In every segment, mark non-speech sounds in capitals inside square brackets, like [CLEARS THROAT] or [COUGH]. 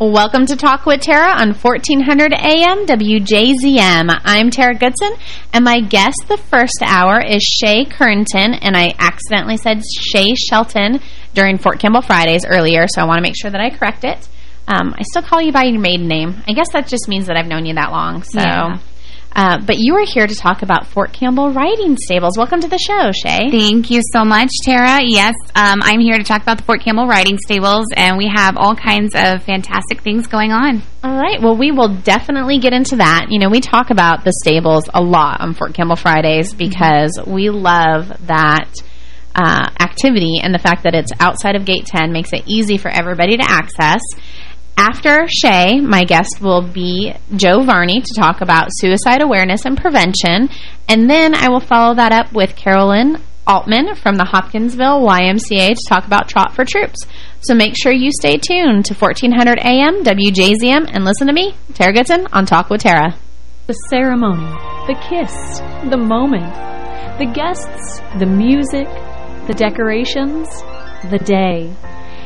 Welcome to Talk with Tara on 1400 AM WJZM. I'm Tara Goodson, and my guest the first hour is Shay Currington, and I accidentally said Shay Shelton during Fort Campbell Fridays earlier, so I want to make sure that I correct it. Um, I still call you by your maiden name. I guess that just means that I've known you that long, so... Yeah. Uh, but you are here to talk about Fort Campbell Riding Stables. Welcome to the show, Shay. Thank you so much, Tara. Yes, um, I'm here to talk about the Fort Campbell Riding Stables, and we have all kinds of fantastic things going on. All right. Well, we will definitely get into that. You know, we talk about the stables a lot on Fort Campbell Fridays because we love that uh, activity and the fact that it's outside of Gate 10 makes it easy for everybody to access. After Shay, my guest will be Joe Varney to talk about suicide awareness and prevention. And then I will follow that up with Carolyn Altman from the Hopkinsville YMCA to talk about Trot for Troops. So make sure you stay tuned to 1400 AM WJZM and listen to me, Tara Goodson, on Talk with Tara. The ceremony, the kiss, the moment, the guests, the music, the decorations, the day.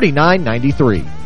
3993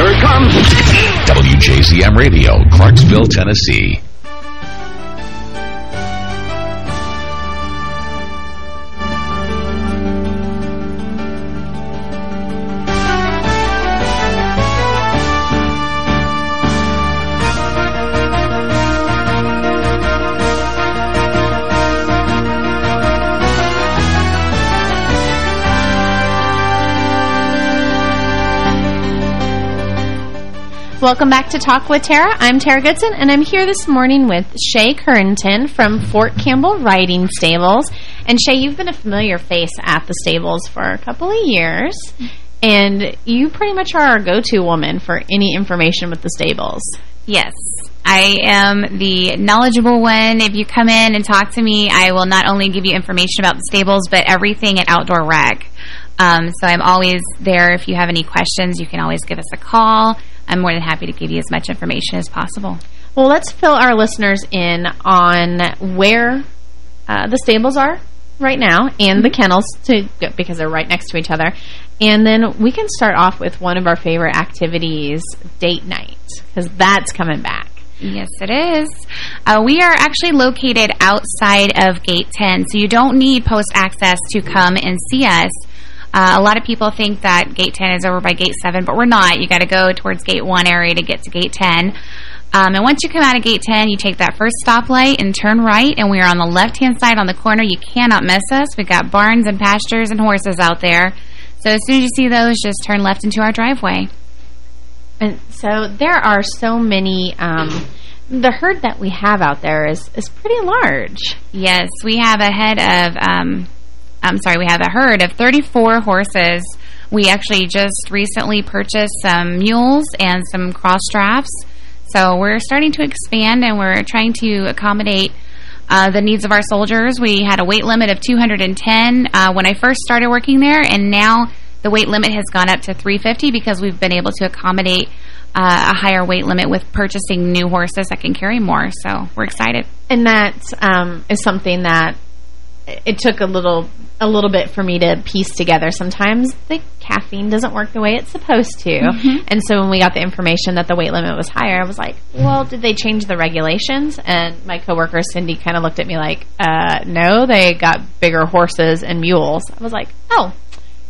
Here it comes. WJZM Radio, Clarksville, Tennessee. Welcome back to Talk with Tara. I'm Tara Goodson, and I'm here this morning with Shay Currington from Fort Campbell Riding Stables. And Shay, you've been a familiar face at the stables for a couple of years, and you pretty much are our go-to woman for any information with the stables. Yes. I am the knowledgeable one. If you come in and talk to me, I will not only give you information about the stables, but everything at Outdoor Rec. Um, so I'm always there. If you have any questions, you can always give us a call. I'm more than happy to give you as much information as possible. Well, let's fill our listeners in on where uh, the stables are right now and the mm-hmm. kennels to because they're right next to each other. And then we can start off with one of our favorite activities, date night, because that's coming back. Yes, it is. Uh, we are actually located outside of Gate 10, so you don't need post access to come and see us. Uh, a lot of people think that Gate 10 is over by Gate 7, but we're not. You got to go towards Gate 1 area to get to Gate 10. Um, and once you come out of Gate 10, you take that first stoplight and turn right, and we are on the left-hand side on the corner. You cannot miss us. We've got barns and pastures and horses out there. So as soon as you see those, just turn left into our driveway. And so there are so many... Um, the herd that we have out there is, is pretty large. Yes, we have a head of... Um, I'm sorry, we have a herd of 34 horses. We actually just recently purchased some mules and some cross drafts. So we're starting to expand and we're trying to accommodate uh, the needs of our soldiers. We had a weight limit of 210 uh, when I first started working there, and now the weight limit has gone up to 350 because we've been able to accommodate uh, a higher weight limit with purchasing new horses that can carry more. So we're excited. And that um, is something that it took a little a little bit for me to piece together. Sometimes the caffeine doesn't work the way it's supposed to. Mm -hmm. And so when we got the information that the weight limit was higher, I was like, well, did they change the regulations? And my coworker, Cindy, kind of looked at me like, uh, no, they got bigger horses and mules. I was like, oh,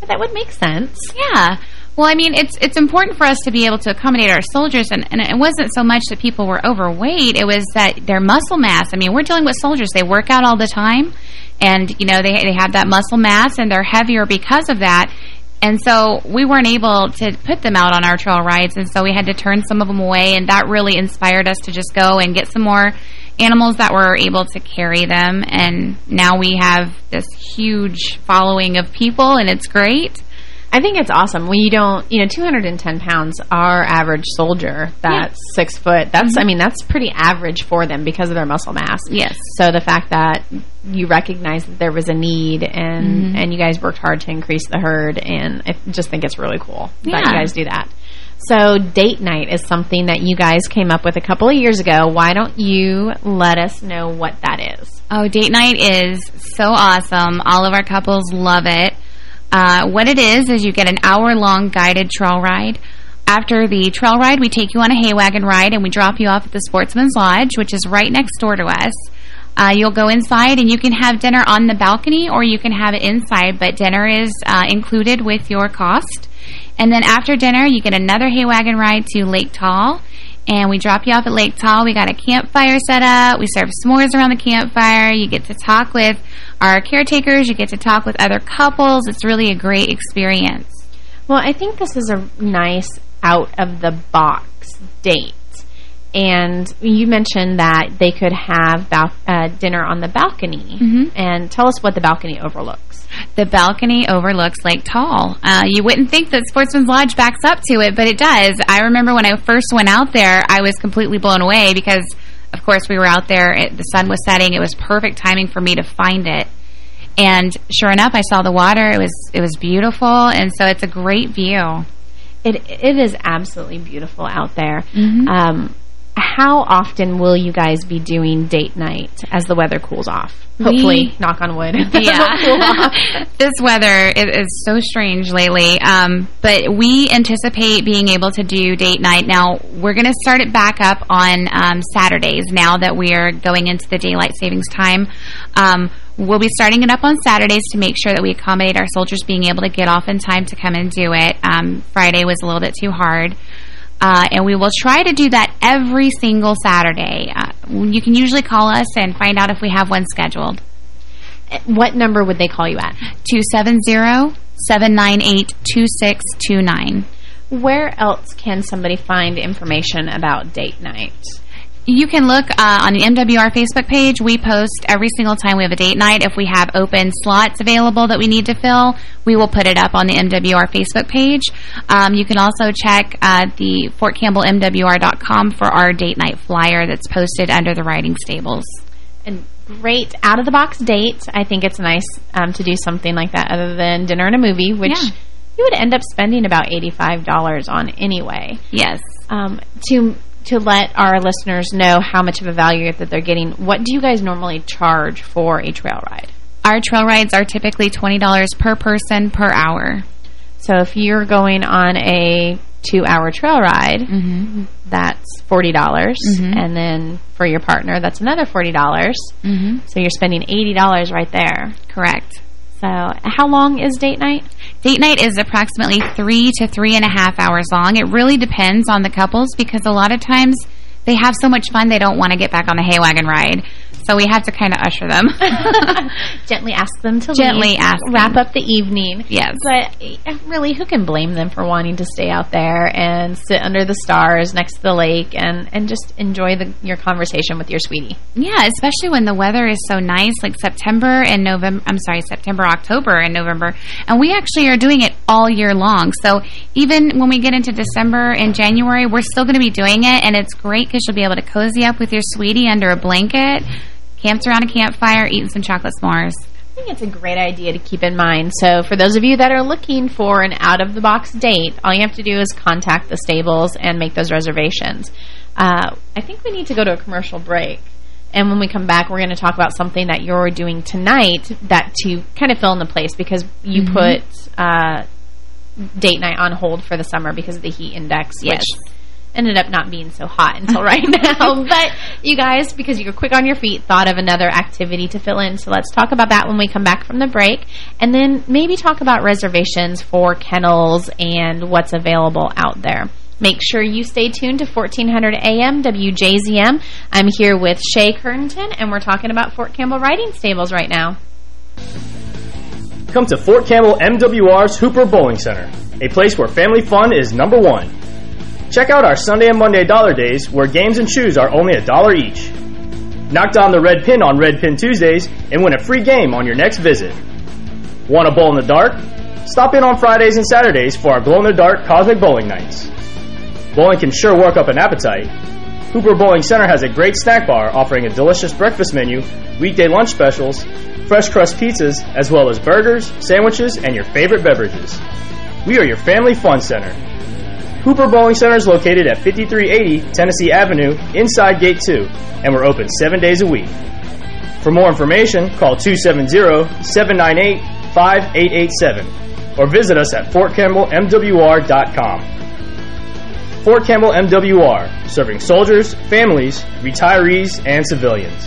that would make sense. Yeah. Well, I mean, it's it's important for us to be able to accommodate our soldiers, and, and it wasn't so much that people were overweight. It was that their muscle mass. I mean, we're dealing with soldiers. They work out all the time. And, you know, they, they have that muscle mass and they're heavier because of that. And so we weren't able to put them out on our trail rides. And so we had to turn some of them away. And that really inspired us to just go and get some more animals that were able to carry them. And now we have this huge following of people and it's great. I think it's awesome when you don't, you know, 210 pounds, our average soldier that's yeah. six foot, that's, mm -hmm. I mean, that's pretty average for them because of their muscle mass. Yes. So the fact that you recognize that there was a need and, mm -hmm. and you guys worked hard to increase the herd and I just think it's really cool yeah. that you guys do that. So date night is something that you guys came up with a couple of years ago. Why don't you let us know what that is? Oh, date night is so awesome. All of our couples love it. Uh, what it is, is you get an hour-long guided trail ride. After the trail ride, we take you on a hay wagon ride, and we drop you off at the Sportsman's Lodge, which is right next door to us. Uh, you'll go inside, and you can have dinner on the balcony, or you can have it inside, but dinner is uh, included with your cost. And then after dinner, you get another hay wagon ride to Lake Tall, and we drop you off at Lake Tall. We got a campfire set up. We serve s'mores around the campfire. You get to talk with our caretakers. You get to talk with other couples. It's really a great experience. Well, I think this is a nice out-of-the-box date. And you mentioned that they could have uh, dinner on the balcony. Mm -hmm. And tell us what the balcony overlooks. The balcony overlooks Lake Tall. Uh, you wouldn't think that Sportsman's Lodge backs up to it, but it does. I remember when I first went out there, I was completely blown away because, of course, we were out there. It, the sun was setting. It was perfect timing for me to find it. And sure enough, I saw the water. It was it was beautiful, and so it's a great view. It it is absolutely beautiful out there. Mm -hmm. um, how often will you guys be doing date night as the weather cools off? Hopefully, we, knock on wood. [LAUGHS] Yeah. [LAUGHS] this weather is, is, so strange lately. Um, but we anticipate being able to do date night. Now, we're going to start it back up on um, Saturdays now that we are going into the daylight savings time. Um, we'll be starting it up on Saturdays to make sure that we accommodate our soldiers being able to get off in time to come and do it. Um, Friday was a little bit too hard. Uh, and we will try to do that every single Saturday. Uh, you can usually call us and find out if we have one scheduled. What number would they call you at? 270-798-2629. Where else can somebody find information about date night? You can look uh, on the MWR Facebook page. We post every single time we have a date night. If we have open slots available that we need to fill, we will put it up on the MWR Facebook page. Um, you can also check uh, the FortCampbellMWR.com for our date night flyer that's posted under the riding stables. And great out-of-the-box date. I think it's nice um, to do something like that other than dinner and a movie, which... Yeah you would end up spending about $85 on anyway. Yes. Um, to to let our listeners know how much of a value that they're getting, what do you guys normally charge for a trail ride? Our trail rides are typically $20 per person per hour. So if you're going on a two-hour trail ride, Mm -hmm. that's $40. dollars Mhm. And then for your partner, that's another 40. dollars Mm -hmm. So you're spending $80 right there. Correct. So how long is date night? Date night is approximately three to three and a half hours long. It really depends on the couples because a lot of times they have so much fun they don't want to get back on the hay wagon ride. So we have to kind of usher them. [LAUGHS] Gently ask them to Gently ask wrap them. up the evening. Yes. But eh, really, who can blame them for wanting to stay out there and sit under the stars next to the lake and, and just enjoy the, your conversation with your sweetie? Yeah, especially when the weather is so nice, like September and November, I'm sorry, September, October, and November. And we actually are doing it all year long. So even when we get into December and January, we're still going to be doing it. And it's great because you'll be able to cozy up with your sweetie under a blanket, camped around a campfire, eating some chocolate s'mores. I think it's a great idea to keep in mind. So for those of you that are looking for an out-of-the-box date, all you have to do is contact the stables and make those reservations. Uh, I think we need to go to a commercial break. And when we come back, we're going to talk about something that you're doing tonight that to kind of fill in the place because you Mhm. put uh, date night on hold for the summer because of the heat index, Yes. which ended up not being so hot until right [LAUGHS] now. But you guys, because you were quick on your feet, thought of another activity to fill in. So let's talk about that when we come back from the break. And then maybe talk about reservations for kennels and what's available out there. Make sure you stay tuned to 1400 AM WJZM. I'm here with Shay Currington, and we're talking about Fort Campbell Riding Stables right now. Come to Fort Campbell MWR's Hooper Bowling Center, a place where family fun is number one. Check out our Sunday and Monday dollar days where games and shoes are only a dollar each. Knock down the red pin on Red Pin Tuesdays and win a free game on your next visit. Want to bowl in the dark? Stop in on Fridays and Saturdays for our glow-in-the-dark Cosmic Bowling Nights. Bowling can sure work up an appetite. Hooper Bowling Center has a great snack bar offering a delicious breakfast menu, weekday lunch specials, fresh crust pizzas, as well as burgers, sandwiches, and your favorite beverages. We are your family fun center. Hooper Bowling Center is located at 5380 Tennessee Avenue, inside Gate 2, and we're open seven days a week. For more information, call 270-798-5887 or visit us at fortcampbellmwr.com. Fort Campbell MWR, serving soldiers, families, retirees, and civilians.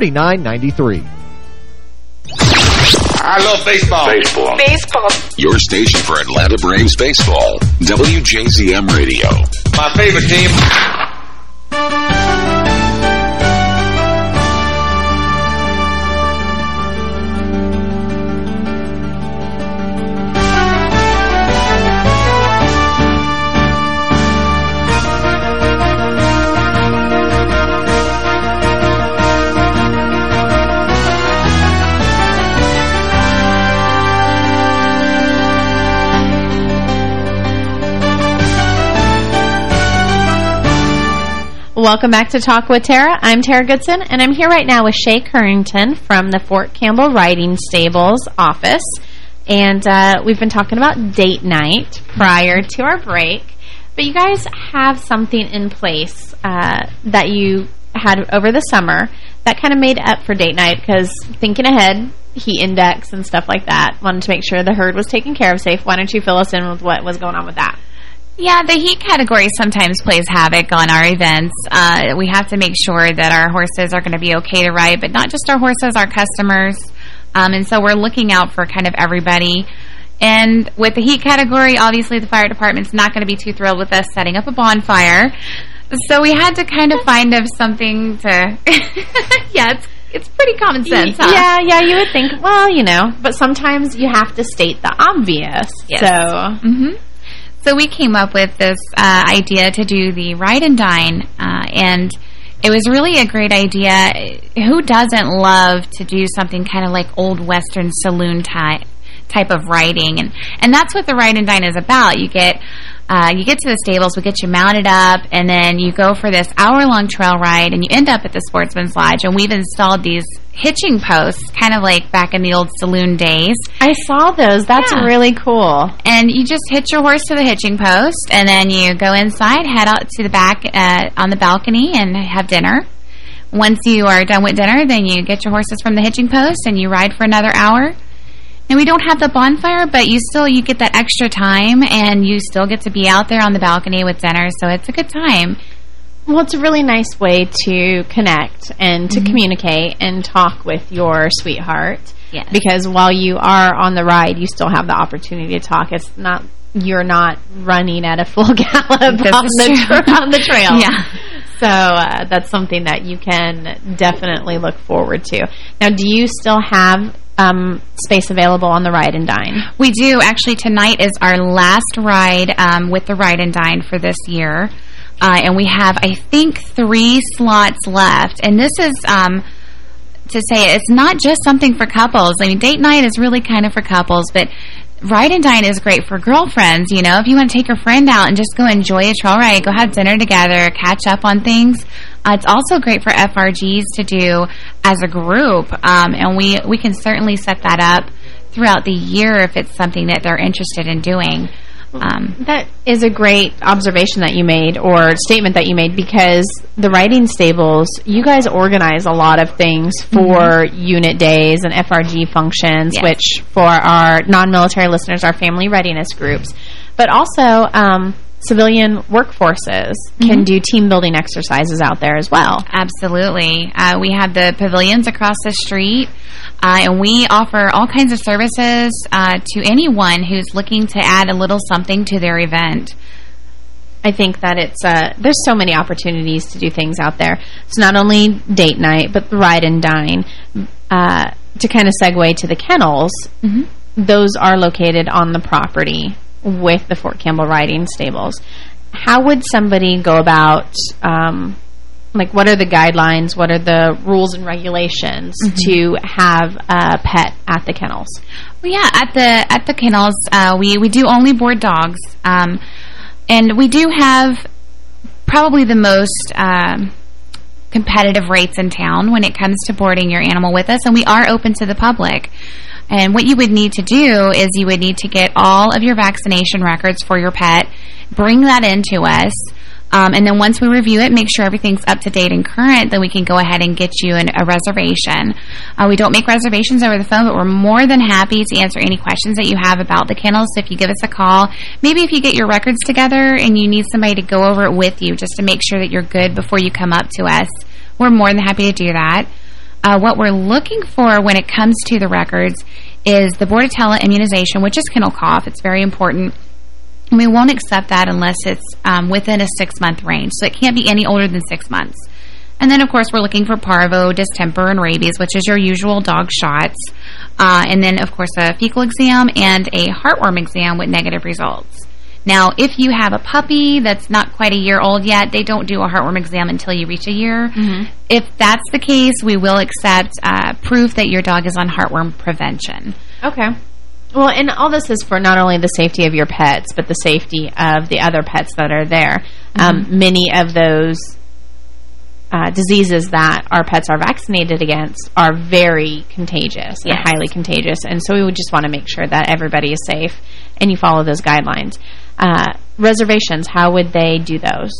931-906-3993. I love baseball. Baseball. Baseball. Your station for Atlanta Braves baseball. WJZM Radio. My favorite team. Welcome back to Talk with Tara. I'm Tara Goodson, and I'm here right now with Shay Currington from the Fort Campbell Riding Stables office. And uh, we've been talking about date night prior to our break. But you guys have something in place uh, that you had over the summer that kind of made up for date night because thinking ahead, heat index and stuff like that, wanted to make sure the herd was taken care of safe. Why don't you fill us in with what was going on with that? Yeah, the heat category sometimes plays havoc on our events. Uh, we have to make sure that our horses are going to be okay to ride, but not just our horses, our customers. Um, and so we're looking out for kind of everybody. And with the heat category, obviously the fire department's not going to be too thrilled with us setting up a bonfire. So we had to kind of find of something to... [LAUGHS] yeah, it's, it's pretty common sense, huh? Yeah, yeah, you would think, well, you know, but sometimes you have to state the obvious. Yes. So, Mm -hmm. So we came up with this uh, idea to do the ride and dine, uh, and it was really a great idea. Who doesn't love to do something kind of like old Western saloon type type of riding? And and that's what the ride and dine is about. You get uh, you get to the stables, we get you mounted up, and then you go for this hour-long trail ride, and you end up at the Sportsman's Lodge, and we've installed these hitching posts, kind of like back in the old saloon days. I saw those. That's Yeah. really cool. And you just hitch your horse to the hitching post, and then you go inside, head out to the back uh, on the balcony, and have dinner. Once you are done with dinner, then you get your horses from the hitching post, and you ride for another hour. And we don't have the bonfire, but you still you get that extra time, and you still get to be out there on the balcony with dinner, so it's a good time. Well, it's a really nice way to connect and to communicate and talk with your sweetheart. Yes. Because while you are on the ride, you still have the opportunity to talk. It's not you're not running at a full [LAUGHS] gallop This on the, on the trail. [LAUGHS] Yeah. So uh, that's something that you can definitely look forward to. Now, do you still have um, space available on the ride and dine? We do. Actually, tonight is our last ride um, with the Ride and Dine for this year. Uh, and we have, I think, three slots left. And this is, um, to say, it's not just something for couples. I mean, date night is really kind of for couples, but Ride and Dine is great for girlfriends, you know. If you want to take your friend out and just go enjoy a trail ride, go have dinner together, catch up on things. Uh, it's also great for FRGs to do as a group, um, and we, we can certainly set that up throughout the year if it's something that they're interested in doing. Um, That is a great observation that you made or statement that you made because the writing stables, you guys organize a lot of things for unit days and FRG functions, Yes. which for our non-military listeners are family readiness groups. But also, um, civilian workforces can do team building exercises out there as well. Absolutely. Uh, we have the pavilions across the street, uh, and we offer all kinds of services uh, to anyone who's looking to add a little something to their event. I think that it's uh, there's so many opportunities to do things out there. It's not only date night, but ride and dine. Uh, to kind of segue to the kennels, those are located on the property with the Fort Campbell riding stables. How would somebody go about, um, like, what are the guidelines, what are the rules and regulations to have a pet at the kennels? Well, yeah, at the at the kennels, uh, we we do only board dogs, um, and we do have probably the most um, competitive rates in town when it comes to boarding your animal with us, and we are open to the public. And what you would need to do is you would need to get all of your vaccination records for your pet, bring that into us, um, and then once we review it, make sure everything's up to date and current, then we can go ahead and get you an, a reservation. Uh, we don't make reservations over the phone, but we're more than happy to answer any questions that you have about the kennels. So if you give us a call, maybe if you get your records together and you need somebody to go over it with you just to make sure that you're good before you come up to us, we're more than happy to do that. Uh, what we're looking for when it comes to the records is the Bordetella immunization, which is kennel cough. It's very important. We won't accept that unless it's um, within a six-month range. So it can't be any older than six months. And then, of course, we're looking for parvo, distemper, and rabies, which is your usual dog shots. Uh, and then, of course, a fecal exam and a heartworm exam with negative results. Now, if you have a puppy that's not quite a year old yet, they don't do a heartworm exam until you reach a year. If that's the case, we will accept uh, proof that your dog is on heartworm prevention. Okay. Well, and all this is for not only the safety of your pets, but the safety of the other pets that are there. Um, many of those uh, diseases that our pets are vaccinated against are very contagious and highly contagious. And so we would just want to make sure that everybody is safe and you follow those guidelines. Uh, reservations, how would they do those?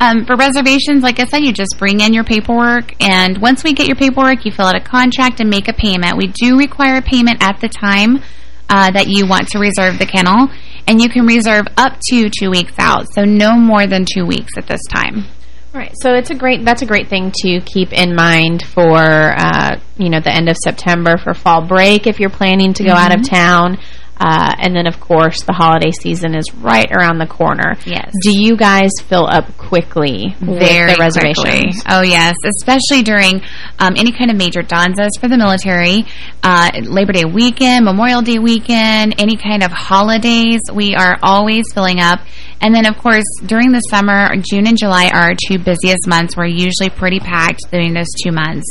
Um, for reservations, like I said, you just bring in your paperwork, and once we get your paperwork, you fill out a contract and make a payment. We do require a payment at the time uh, that you want to reserve the kennel, and you can reserve up to two weeks out, so no more than two weeks at this time. Right. So it's a great that's a great thing to keep in mind for uh, you know the end of September for fall break if you're planning to go out of town. Uh, and then, of course, the holiday season is right around the corner. Yes. Do you guys fill up quickly with Very the reservations? quickly. Oh, yes. Especially during um, any kind of major danzas for the military, uh, Labor Day weekend, Memorial Day weekend, any kind of holidays, we are always filling up. And then, of course, during the summer, June and July are our two busiest months. We're usually pretty packed during those two months.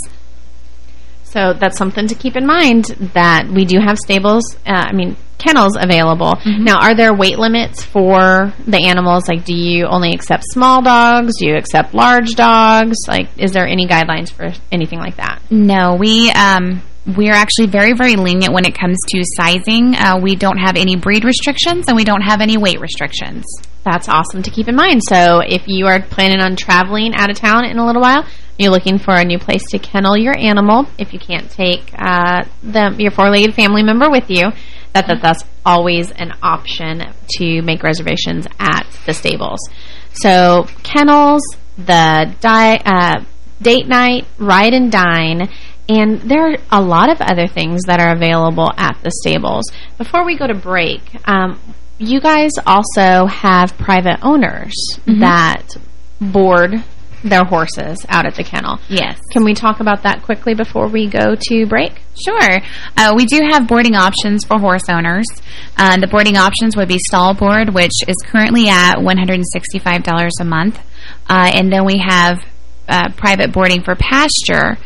So that's something to keep in mind that we do have stables, uh, I mean, kennels available. Mm-hmm. Now, are there weight limits for the animals? Like, do you only accept small dogs? Do you accept large dogs? Like, is there any guidelines for anything like that? No, we um, we are actually very, very lenient when it comes to sizing. Uh, we don't have any breed restrictions, and we don't have any weight restrictions. That's awesome to keep in mind. So if you are planning on traveling out of town in a little while, you're looking for a new place to kennel your animal, if you can't take uh, the, your four-legged family member with you, that, that that's always an option to make reservations at the stables. So kennels, the di uh, date night, ride and dine, and there are a lot of other things that are available at the stables. Before we go to break, um, you guys also have private owners that board their horses out at the kennel. Yes. Can we talk about that quickly before we go to break? Sure. Uh, we do have boarding options for horse owners. Uh, the boarding options would be stall board, which is currently at $165 a month. Uh, and then we have uh, private boarding for pasture,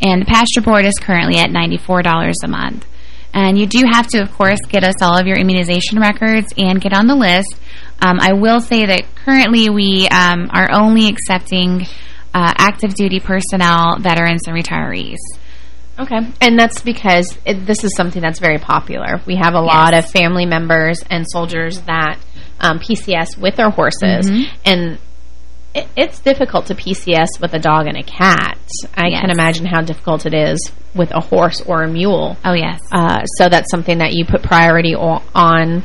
and the pasture board is currently at $94 a month. And you do have to, of course, get us all of your immunization records and get on the list. Um, I will say that currently we um, are only accepting uh, active duty personnel, veterans, and retirees. Okay. And that's because it, this is something that's very popular. We have a lot of family members and soldiers that um, PCS with their horses. And it, it's difficult to PCS with a dog and a cat. I Yes. can imagine how difficult it is with a horse or a mule. Oh, yes. Uh, so that's something that you put priority on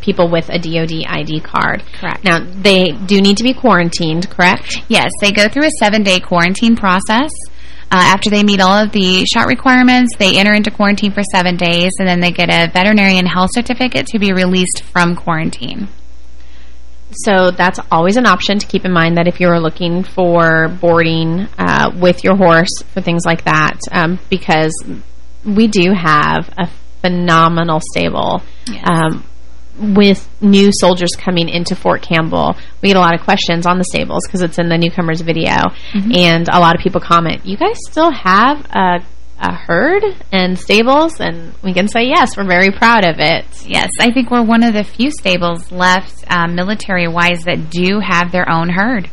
people with a DOD ID card. Correct. Now, they do need to be quarantined, correct? Yes, they go through a seven-day quarantine process. Uh, after they meet all of the shot requirements, they enter into quarantine for seven days, and then they get a veterinarian health certificate to be released from quarantine. So that's always an option to keep in mind that if you're looking for boarding uh, with your horse for things like that, um, because we do have a phenomenal stable. Yes. Um, with new soldiers coming into Fort Campbell, we get a lot of questions on the stables because it's in the newcomers video, and a lot of people comment, "You guys still have a, a herd and stables?" And we can say yes, we're very proud of it. Yes, I think we're one of the few stables left um, military-wise that do have their own herd.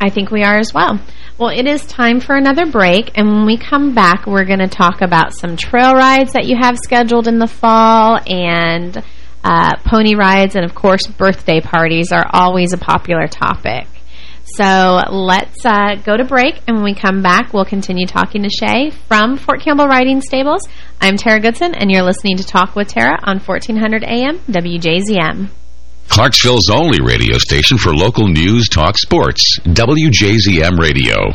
I think we are as well. Well, it is time for another break, and when we come back, we're going to talk about some trail rides that you have scheduled in the fall, and uh, pony rides, and of course, birthday parties are always a popular topic. So let's uh, go to break, and when we come back, we'll continue talking to Shay from Fort Campbell Riding Stables. I'm Tara Goodson, and you're listening to Talk with Tara on 1400 AM WJZM. Clarksville's only radio station for local news, talk, sports. WJZM Radio.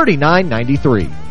3993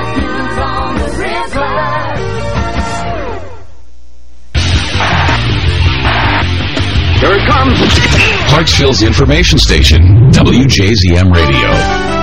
Here it comes. Information station, WJZM Radio.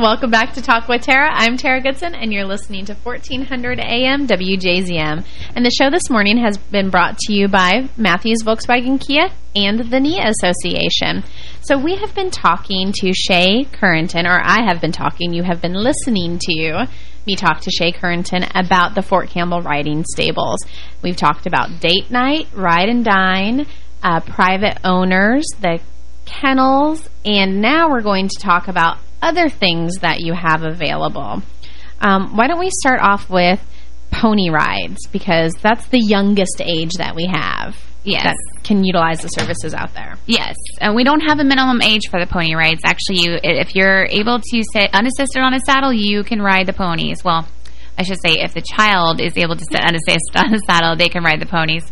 Welcome back to Talk with Tara. I'm Tara Goodson, and you're listening to 1400 AM WJZM. And the show this morning has been brought to you by Matthews Volkswagen Kia and the NIA Association. So we have been talking to Shay Currington, or I have been talking, you have been listening to me talk to Shay Currington about the Fort Campbell Riding Stables. We've talked about date night, ride and dine, uh, private owners, the kennels, and now we're going to talk about other things that you have available. Um, why don't we start off with pony rides, because that's the youngest age that we have. Yes. That can utilize the services out there. Yes, and we don't have a minimum age for the pony rides. Actually, you if you're able to sit unassisted on a saddle, you can ride the ponies. Well, I should say if the child is able to sit unassisted [LAUGHS] on a saddle, they can ride the ponies.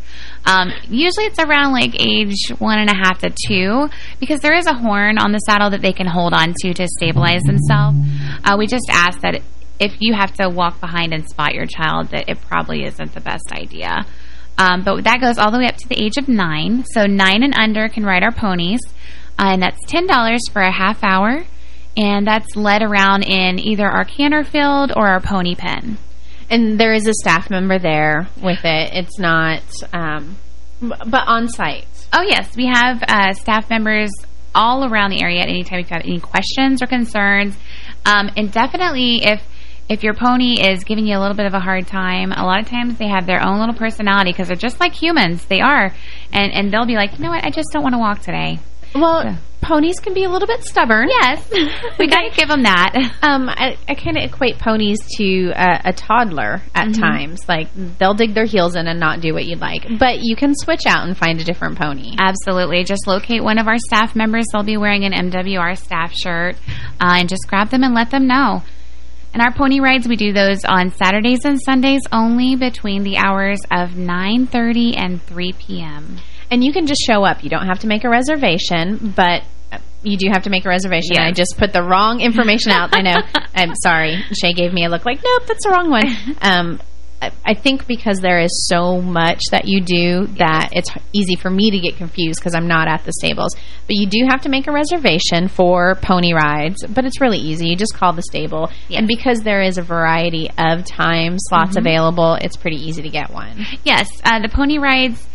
Um, usually it's around like age one and a half to two because there is a horn on the saddle that they can hold on to to stabilize themselves. Uh, we just ask that if you have to walk behind and spot your child that it probably isn't the best idea. Um, but that goes all the way up to the age of nine. So nine and under can ride our ponies. Uh, and that's $10 for a half hour. And that's led around in either our canter field or our pony pen. And there is a staff member there with it. It's not, um, but on site. Oh, yes. We have uh, staff members all around the area at any time if you have any questions or concerns. Um, and definitely if if your pony is giving you a little bit of a hard time, a lot of times they have their own little personality because they're just like humans. They are. And, and they'll be like, you know what, I just don't want to walk today. Well, so. ponies can be a little bit stubborn. Yes, [LAUGHS] we got to give them that. [LAUGHS] Um, I, I kind of equate ponies to a, a toddler at mm -hmm. times. Like, they'll dig their heels in and not do what you'd like. But you can switch out and find a different pony. Absolutely. Just locate one of our staff members. They'll be wearing an MWR staff shirt. Uh, and just grab them and let them know. And our pony rides, we do those on Saturdays and Sundays only between the hours of 9.30 and 3 p.m. And you can just show up. You don't have to make a reservation, but you do have to make a reservation. Yes. I just put the wrong information out. I know. [LAUGHS] I'm sorry. Shay gave me a look like, nope, that's the wrong one. Um, I think because there is so much that you do that it's easy for me to get confused because I'm not at the stables. But you do have to make a reservation for pony rides, but it's really easy. You just call the stable. Yes. And because there is a variety of time slots mm -hmm. available, it's pretty easy to get one. Yes, uh, the pony rides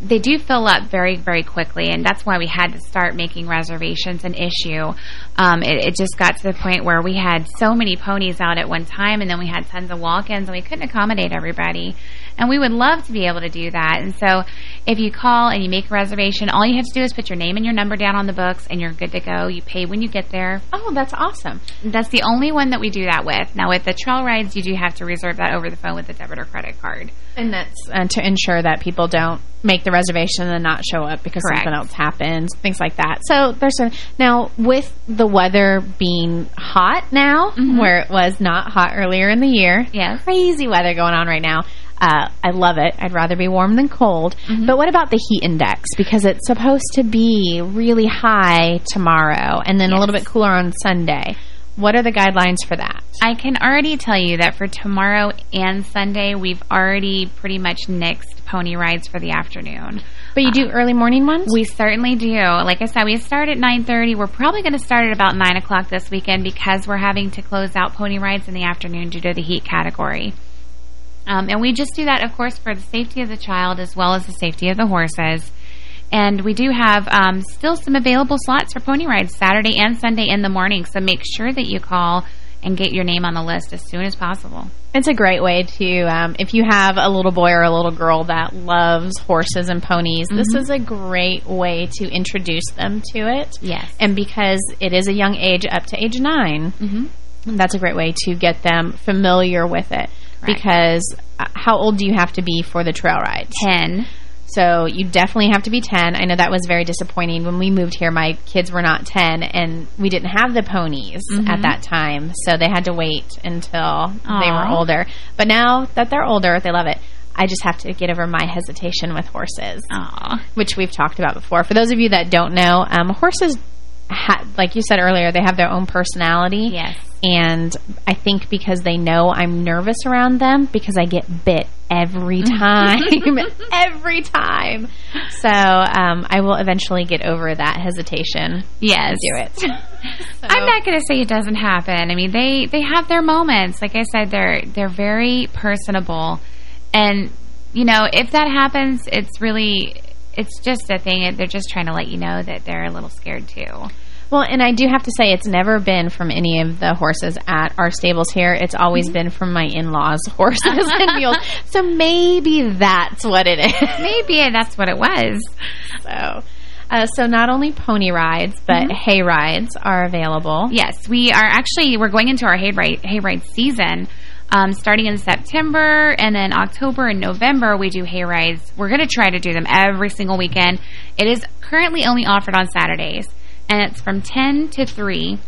they do fill up very, very quickly, and that's why we had to start making reservations an issue. Um, it, it, just got to the point where we had so many ponies out at one time, and then we had tons of walk-ins, and we couldn't accommodate everybody. And we would love to be able to do that. And so if you call and you make a reservation, all you have to do is put your name and your number down on the books and you're good to go. You pay when you get there. Oh, that's awesome. That's the only one that we do that with. Now with the trail rides, you do have to reserve that over the phone with a debit or credit card. And that's uh, to ensure that people don't make the reservation and not show up because Correct. something else happens, things like that. So there's a now with the weather being hot now, where it was not hot earlier in the year. Yes. crazy weather going on right now. Uh, I love it. I'd rather be warm than cold. But what about the heat index? Because it's supposed to be really high tomorrow and then a little bit cooler on Sunday. What are the guidelines for that? I can already tell you that for tomorrow and Sunday, we've already pretty much nixed pony rides for the afternoon. But you do early morning ones? We certainly do. Like I said, we start at 9.30. We're probably going to start at about 9 o'clock this weekend because we're having to close out pony rides in the afternoon due to the heat category. Um, and we just do that, of course, for the safety of the child as well as the safety of the horses. And we do have um, still some available slots for pony rides Saturday and Sunday in the morning. So make sure that you call and get your name on the list as soon as possible. It's a great way to, um, if you have a little boy or a little girl that loves horses and ponies, this is a great way to introduce them to it. Yes. And because it is a young age, up to age 9 that's a great way to get them familiar with it. Because uh, how old do you have to be for the trail rides? 10. So you definitely have to be 10. I know that was very disappointing. When we moved here, my kids were not 10, and we didn't have the ponies at that time. So they had to wait until they were older. But now that they're older, they love it. I just have to get over my hesitation with horses, Aw. which we've talked about before. For those of you that don't know, um, horses, like you said earlier, they have their own personality. Yes. And I think because they know I'm nervous around them, because I get bit every [LAUGHS] time, every time. So um, I will eventually get over that hesitation. Yes. Do it. [LAUGHS] I'm not going to say it doesn't happen. I mean, they they have their moments. Like I said, they're they're very personable, and you know, if that happens, it's really it's just a thing. They're just trying to let you know that they're a little scared too. Well, and I do have to say, it's never been from any of the horses at our stables here. It's always been from my in-laws' [LAUGHS] horses and mules. So maybe that's what it is. Maybe that's what it was. So, uh, so not only pony rides, but hay rides are available. Yes, we are actually we're going into our hay ride, hay ride season. Um, starting in September and then October and November, we do hay rides. We're going to try to do them every single weekend. It is currently only offered on Saturdays, and it's from 10 to 3.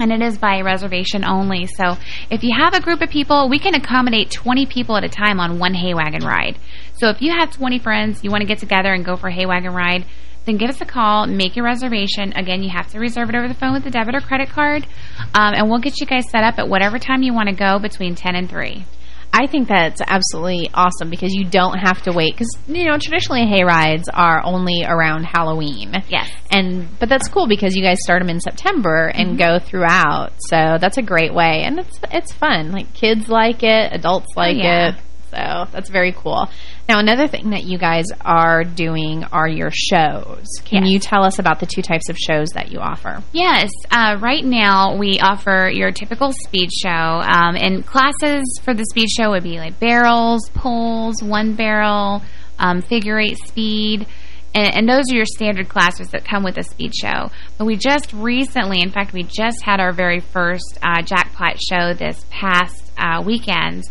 And it is by reservation only. So if you have a group of people, we can accommodate 20 people at a time on one hay wagon ride. So if you have 20 friends, you want to get together and go for a hay wagon ride, then give us a call, make your reservation. Again, you have to reserve it over the phone with a debit or credit card. Um, and we'll get you guys set up at whatever time you want to go between 10 and 3. I think that's absolutely awesome because you don't have to wait. Because, you know, traditionally hay rides are only around Halloween. Yes. And But that's cool because you guys start them in September and go throughout. So that's a great way. And it's it's fun. Like, kids like it. Adults like yeah. it. So that's very cool. Now, another thing that you guys are doing are your shows. Can Yes. you tell us about the two types of shows that you offer? Yes, uh, right now we offer your typical speed show, um, and classes for the speed show would be like barrels, poles, one barrel, um, figure eight speed, and, and those are your standard classes that come with a speed show. But we just recently, in fact, we just had our very first uh, jackpot show this past uh, weekend.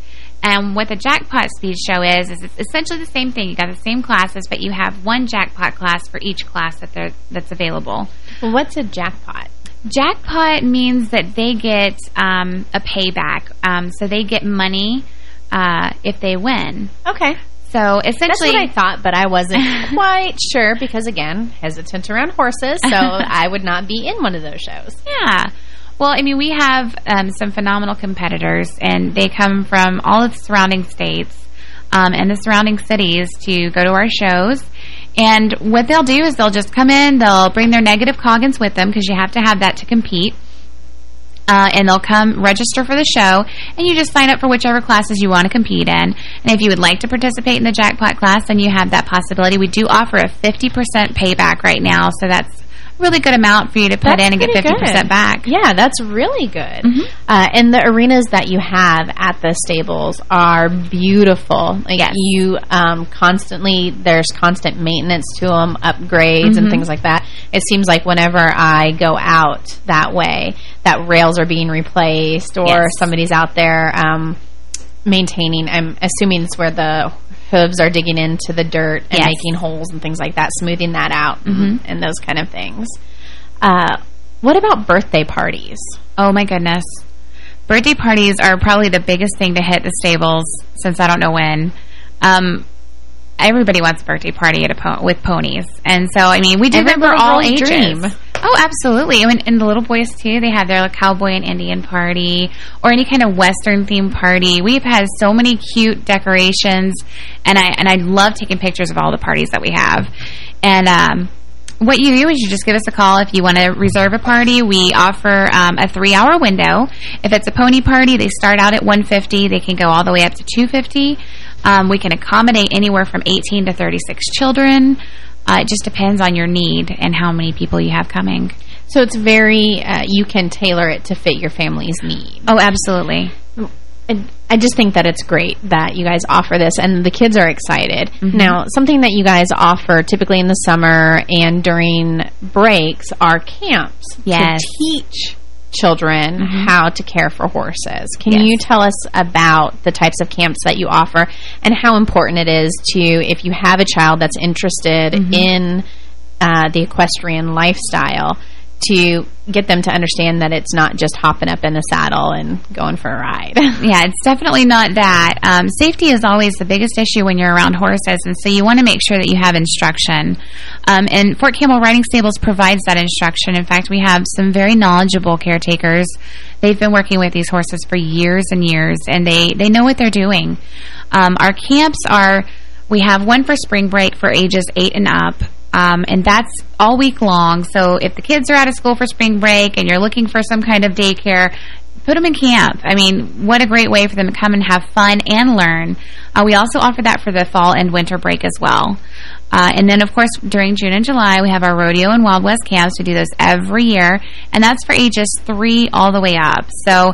And what the jackpot speed show is, is it's essentially the same thing. You got the same classes, but you have one jackpot class for each class that they're, that's available. Well, what's a jackpot? Jackpot means that they get um, a payback. Um, so they get money uh, if they win. Okay. So That's essentially, what I thought, but I wasn't [LAUGHS] quite sure because, again, hesitant around horses, so [LAUGHS] I would not be in one of those shows. yeah. Well, I mean, we have um, some phenomenal competitors, and they come from all of the surrounding states um, and the surrounding cities to go to our shows. And what they'll do is they'll just come in, they'll bring their negative Coggins with them because you have to have that to compete. Uh, and they'll come register for the show, and you just sign up for whichever classes you want to compete in. And if you would like to participate in the jackpot class, then you have that possibility. We do offer a 50% payback right now, so that's really good amount for you to put That's in and get 50% good. back. Yeah, that's really good. Mhm. Uh, and the arenas that you have at the stables are beautiful. Like Yes. you um, constantly, there's constant maintenance to them, upgrades and Mhm. things like that. It seems like whenever I go out that way, that rails are being replaced or Yes. somebody's out there um, maintaining. I'm assuming it's where the hooves are digging into the dirt and Yes. making holes and things like that, smoothing that out Mhm. and those kind of things. Uh, what about birthday parties? Oh my goodness. Birthday parties are probably the biggest thing to hit the stables since I don't know when. Um, everybody wants a birthday party at a po with ponies. And so, I mean, we do them for all ages. dream. Oh, absolutely. I mean, and the little boys, too, they have their like, cowboy and Indian party or any kind of Western themed party. We've had so many cute decorations, and I and I love taking pictures of all the parties that we have. And um, what you do is you just give us a call if you want to reserve a party. We offer um, a three-hour window. If it's a pony party, they start out at 150 They can go all the way up to 250 um, We can accommodate anywhere from 18 to 36 children. Uh, it just depends on your need and how many people you have coming. So it's very, uh, you can tailor it to fit your family's need. Oh, absolutely. And I just think that it's great that you guys offer this, and the kids are excited. Mhm. Now, something that you guys offer typically in the summer and during breaks are camps Yes. to teach children Mhm. how to care for horses. Can Yes. you tell us about the types of camps that you offer and how important it is to, if you have a child that's interested Mhm. in uh, the equestrian lifestyle, to get them to understand that it's not just hopping up in the saddle and going for a ride. [LAUGHS] Yeah, it's definitely not that. Um, safety is always the biggest issue when you're around horses, and so you want to make sure that you have instruction. Um, and Fort Campbell Riding Stables provides that instruction. In fact, we have some very knowledgeable caretakers. They've been working with these horses for years and years, and they, they know what they're doing. Um, our camps are, we have one for spring break for ages 8 and up, um, and that's all week long. So if the kids are out of school for spring break and you're looking for some kind of daycare, put them in camp. I mean, what a great way for them to come and have fun and learn. Uh, we also offer that for the fall and winter break as well. Uh, and then, of course, during June and July, we have our rodeo and Wild West camps. We do those every year, and that's for ages three all the way up. So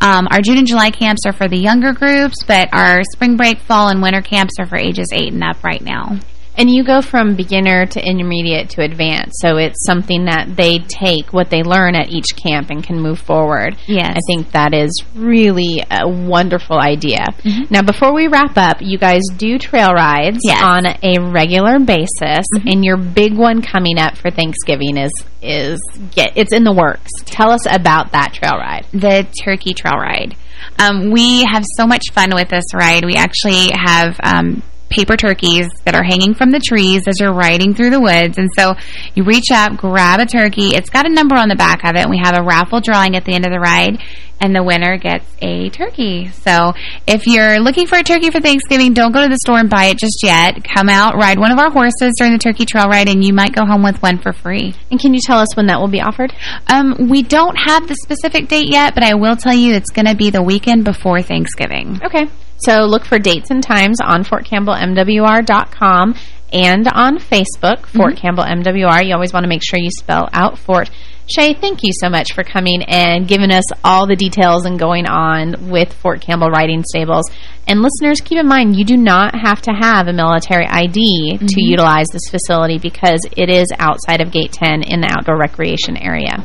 um, our June and July camps are for the younger groups, but our spring break, fall, and winter camps are for ages eight and up right now. And you go from beginner to intermediate to advanced, so it's something that they take what they learn at each camp and can move forward. Yes. I think that is really a wonderful idea. Mhm. Now, before we wrap up, you guys do trail rides Yes. on a regular basis, Mhm. and your big one coming up for Thanksgiving is is get it's in the works. Tell us about that trail ride. the turkey trail ride. Um, we have so much fun with this ride. We actually have um, paper turkeys that are hanging from the trees as you're riding through the woods. And so you reach up, grab a turkey. It's got a number on the back of it. And we have a raffle drawing at the end of the ride. And the winner gets a turkey. So if you're looking for a turkey for Thanksgiving, don't go to the store and buy it just yet. Come out, ride one of our horses during the turkey trail ride, and you might go home with one for free. And can you tell us when that will be offered? Um, we don't have the specific date yet, but I will tell you it's going to be the weekend before Thanksgiving. Okay. So look for dates and times on FortCampbellMWR.com and on Facebook, mm-hmm. Fort Campbell MWR. You always want to make sure you spell out Fort. Shay, thank you so much for coming and giving us all the details and going on with Fort Campbell Riding Stables. And listeners, keep in mind, you do not have to have a military ID to mm-hmm. utilize this facility because it is outside of Gate 10 in the outdoor recreation area.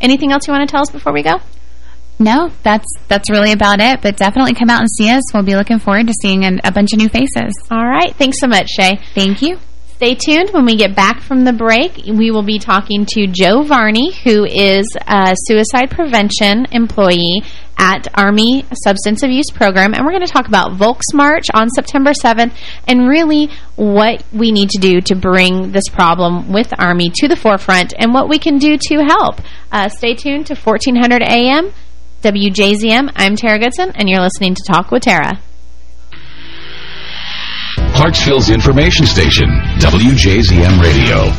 Anything else you want to tell us before we go? No, that's that's really about it. But definitely come out and see us. We'll be looking forward to seeing an, a bunch of new faces. All right. Thanks so much, Shay. Thank you. Stay tuned. When we get back from the break, we will be talking to Joe Varney, who is a suicide prevention employee at Army Substance Abuse Program. And we're going to talk about Volks March on September 7th and really what we need to do to bring this problem with Army to the forefront and what we can do to help. Uh, stay tuned to 1400 AM, WJZM. I'm Tara Goodson, and you're listening to Talk with Tara. Clarksville's information station, WJZM Radio.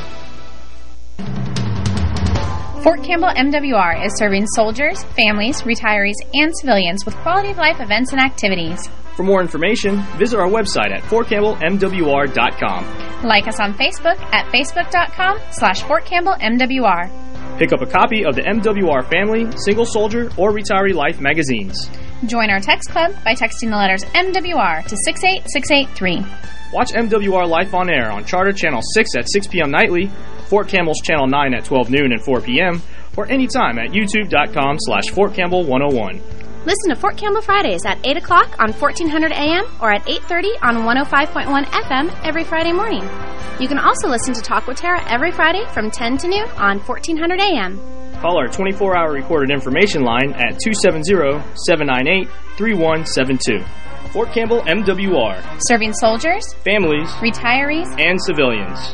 Fort Campbell MWR is serving soldiers, families, retirees, and civilians with quality of life events and activities. For more information, visit our website at fortcampbellmwr.com. Like us on Facebook at facebook.com slash Fort Campbell MWR. Pick up a copy of the MWR Family, Single Soldier, or Retiree Life magazines. Join our text club by texting the letters MWR to 68683. Watch MWR Life on Air on Charter Channel 6 at 6 p.m. nightly, Fort Campbell's Channel 9 at 12 noon and 4 p.m., or anytime at youtube.com slash Fort Campbell 101. Listen to Fort Campbell Fridays at 8 o'clock on 1400 AM or at 8.30 on 105.1 FM every Friday morning. You can also listen to Talk with Tara every Friday from 10 to noon on 1400 AM. Call our 24-hour recorded information line at 270-798-3172. Fort Campbell MWR. Serving soldiers, families, retirees, and civilians.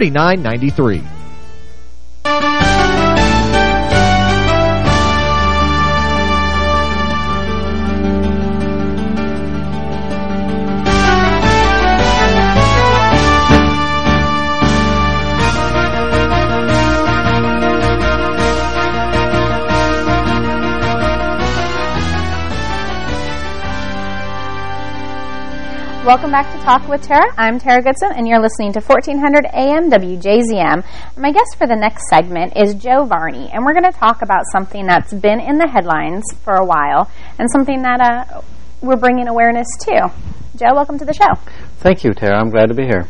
931-906-3993. Welcome back to Talk with Tara. I'm Tara Goodson, and you're listening to 1400 AM WJZM. My guest for the next segment is Joe Varney, and we're going to talk about something that's been in the headlines for a while and something that uh, we're bringing awareness to. Joe, welcome to the show. Thank you, Tara. I'm glad to be here.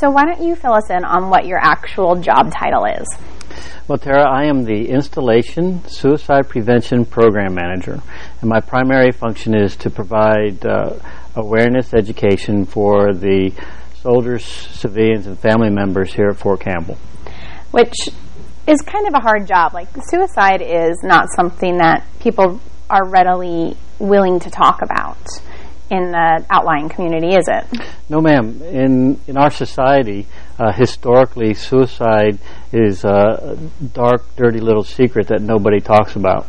So why don't you fill us in on what your actual job title is? Well, Tara, I am the Installation Suicide Prevention Program Manager, and my primary function is to provide uh, awareness education for the soldiers, civilians, and family members here at Fort Campbell. Which is kind of a hard job. Like, suicide is not something that people are readily willing to talk about in the outlying community, is it? No, ma'am. In in our society, uh, historically, suicide is a dark, dirty little secret that nobody talks about.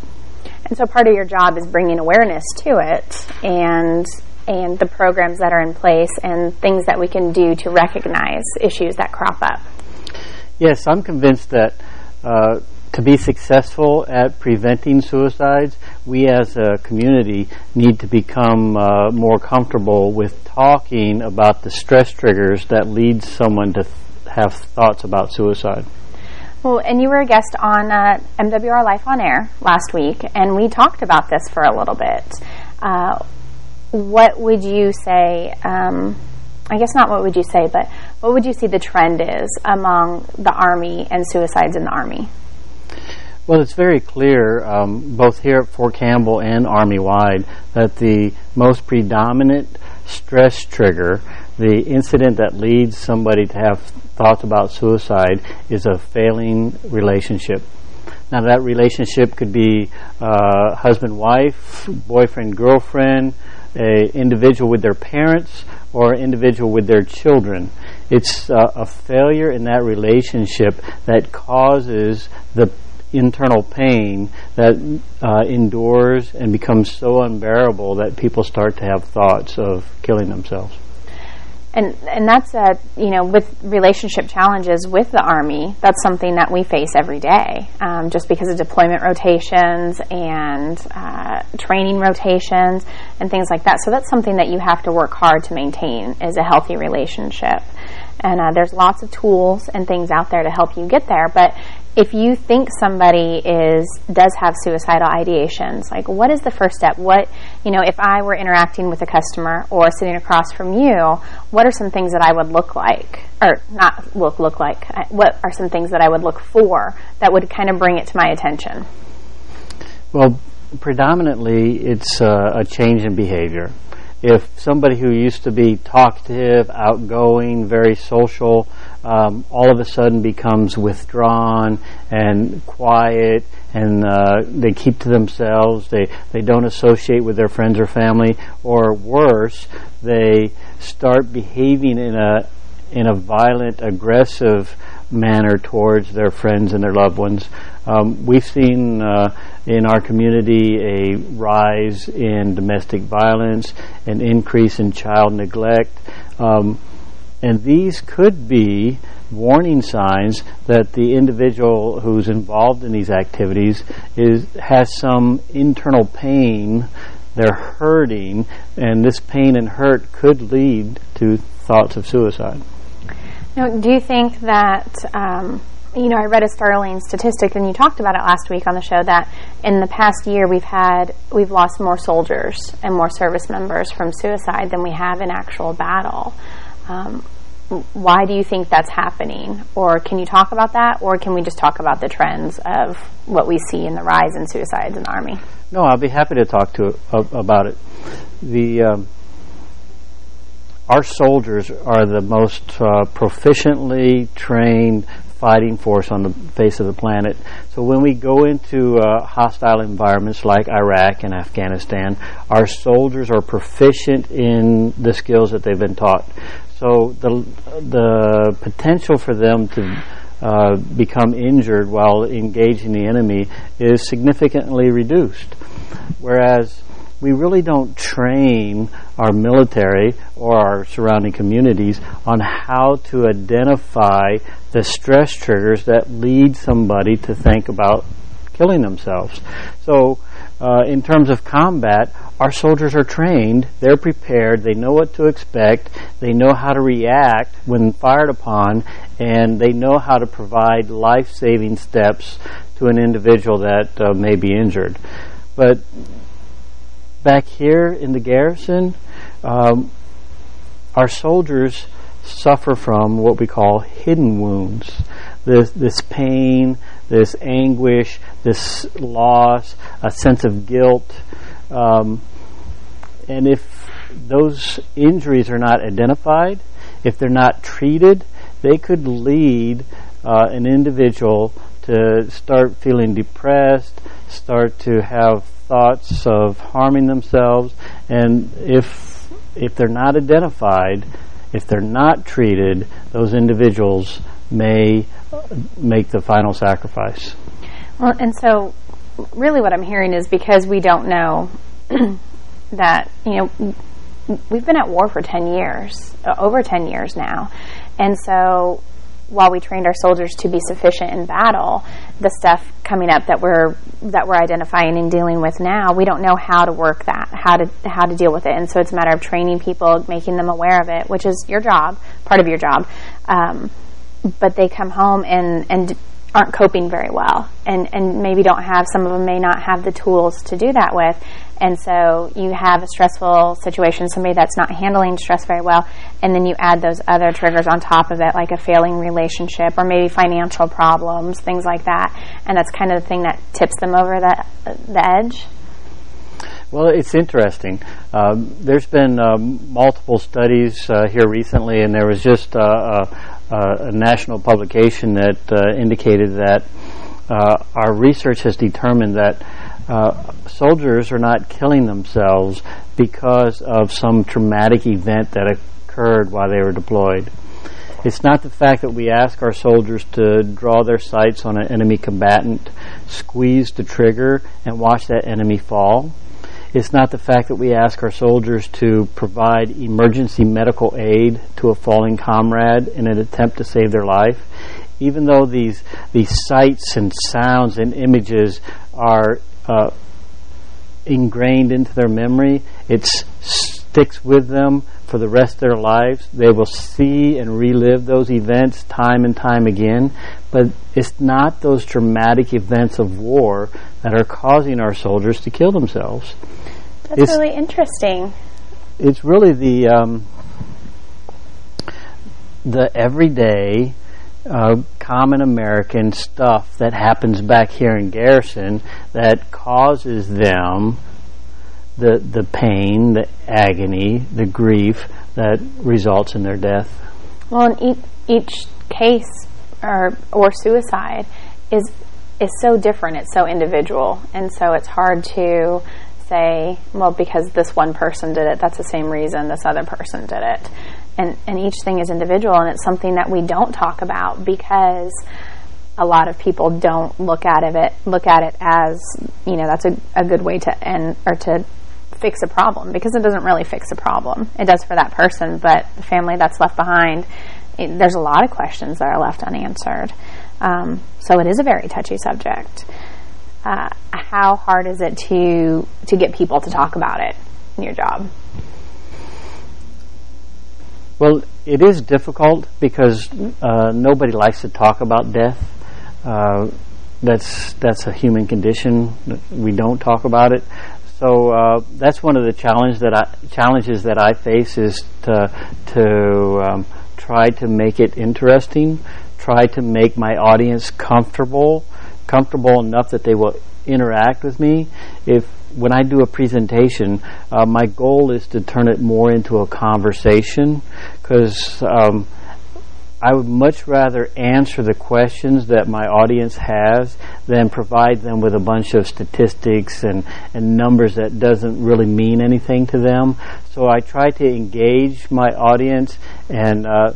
And so part of your job is bringing awareness to it and and the programs that are in place and things that we can do to recognize issues that crop up. Yes, I'm convinced that uh, to be successful at preventing suicides, we as a community need to become uh, more comfortable with talking about the stress triggers that lead someone to th have thoughts about suicide. Well, and you were a guest on uh, MWR Life on Air last week, and we talked about this for a little bit. Uh, what would you say, um, I guess not what would you say, but what would you see the trend is among the Army and suicides in the Army? Well, it's very clear, um, both here at Fort Campbell and Army-wide, that the most predominant stress trigger, the incident that leads somebody to have thoughts about suicide, is a failing relationship. Now, that relationship could be uh, husband-wife, boyfriend-girlfriend, a individual with their parents, or an individual with their children. It's uh, a failure in that relationship that causes the internal pain that uh, endures and becomes so unbearable that people start to have thoughts of killing themselves. And and that's a you know with relationship challenges with the army that's something that we face every day um, just because of deployment rotations and uh, training rotations and things like that. So that's something that you have to work hard to maintain is a healthy relationship. And uh, there's lots of tools and things out there to help you get there. But if you think somebody is does have suicidal ideations, like what is the first step? What you know, if I were interacting with a customer or sitting across from you, what are some things that I would look like, or not look look like? What are some things that I would look for that would kind of bring it to my attention? Well, predominantly, it's uh, a change in behavior. If somebody who used to be talkative, outgoing, very social um, all of a sudden becomes withdrawn and quiet and uh, they keep to themselves. They, they don't associate with their friends or family. Or worse, they start behaving in a, in a violent, aggressive manner towards their friends and their loved ones. Um, we've seen uh, in our community a rise in domestic violence, an increase in child neglect. Um, and these could be warning signs that the individual who's involved in these activities is has some internal pain. They're hurting and this pain and hurt could lead to thoughts of suicide. Now do you think that um, you know I read a startling statistic and you talked about it last week on the show that in the past year we've had we've lost more soldiers and more service members from suicide than we have in actual battle um, why do you think that's happening? Or can you talk about that? Or can we just talk about the trends of what we see in the rise in suicides in the Army? No, I'll be happy to talk to uh, about it. The um, Our soldiers are the most uh, proficiently trained fighting force on the face of the planet. So when we go into uh, hostile environments like Iraq and Afghanistan, our soldiers are proficient in the skills that they've been taught. So the the potential for them to uh, become injured while engaging the enemy is significantly reduced. Whereas we really don't train our military or our surrounding communities on how to identify the stress triggers that lead somebody to think about killing themselves. So uh, in terms of combat, our soldiers are trained, they're prepared, they know what to expect, they know how to react when fired upon, and they know how to provide life-saving steps to an individual that uh, may be injured. But back here in the garrison, um, our soldiers suffer from what we call hidden wounds. This, this pain, this anguish, this loss, a sense of guilt. Um, and if those injuries are not identified, if they're not treated, they could lead uh, an individual to start feeling depressed, start to have thoughts of harming themselves, and if if they're not identified, if they're not treated, those individuals may make the final sacrifice. Well, and so really what I'm hearing is because we don't know [CLEARS THROAT] that, you know, we've been at war for 10 years, uh, over 10 years now. And so while we trained our soldiers to be sufficient in battle, the stuff coming up that we're that we're identifying and dealing with now, we don't know how to work that, how to how to deal with it, and so it's a matter of training people, making them aware of it, which is your job, part of your job. Um, but they come home and and aren't coping very well and and maybe don't have some of them may not have the tools to do that with and so you have a stressful situation somebody that's not handling stress very well and then you add those other triggers on top of it like a failing relationship or maybe financial problems things like that and that's kind of the thing that tips them over the the edge well, it's interesting. Um, there's been um, multiple studies uh, here recently, and there was just uh, a, uh, a national publication that uh, indicated that uh, our research has determined that Uh, soldiers are not killing themselves because of some traumatic event that occurred while they were deployed. It's not the fact that we ask our soldiers to draw their sights on an enemy combatant, squeeze the trigger, and watch that enemy fall. It's not the fact that we ask our soldiers to provide emergency medical aid to a falling comrade in an attempt to save their life. Even though these these sights and sounds and images are uh, ingrained into their memory, it sticks with them for the rest of their lives. They will see and relive those events time and time again, but it's not those traumatic events of war that are causing our soldiers to kill themselves. That's It's- really interesting. It's really the um, the everyday uh, common American stuff that happens back here in Garrison that causes them the the pain, the agony, the grief that results in their death. Well, and each, each case or or suicide is is so different. It's so individual, and so it's hard to say, well, because this one person did it, that's the same reason this other person did it. And and each thing is individual, and it's something that we don't talk about because a lot of people don't look at it look at it as you know that's a, a good way to end or to fix a problem because it doesn't really fix a problem. It does for that person, but the family that's left behind, it, there's a lot of questions that are left unanswered. Um, so it is a very touchy subject. Uh, how hard is it to to get people to talk about it in your job? Well, it is difficult because uh, nobody likes to talk about death. Uh, that's that's a human condition. We don't talk about it. So uh, that's one of the challenge that I, challenges that I face is to to um, try to make it interesting, try to make my audience comfortable, comfortable enough that they will interact with me. If when I do a presentation, uh, my goal is to turn it more into a conversation because. Um, I would much rather answer the questions that my audience has than provide them with a bunch of statistics and, and numbers that doesn't really mean anything to them. So I try to engage my audience and uh,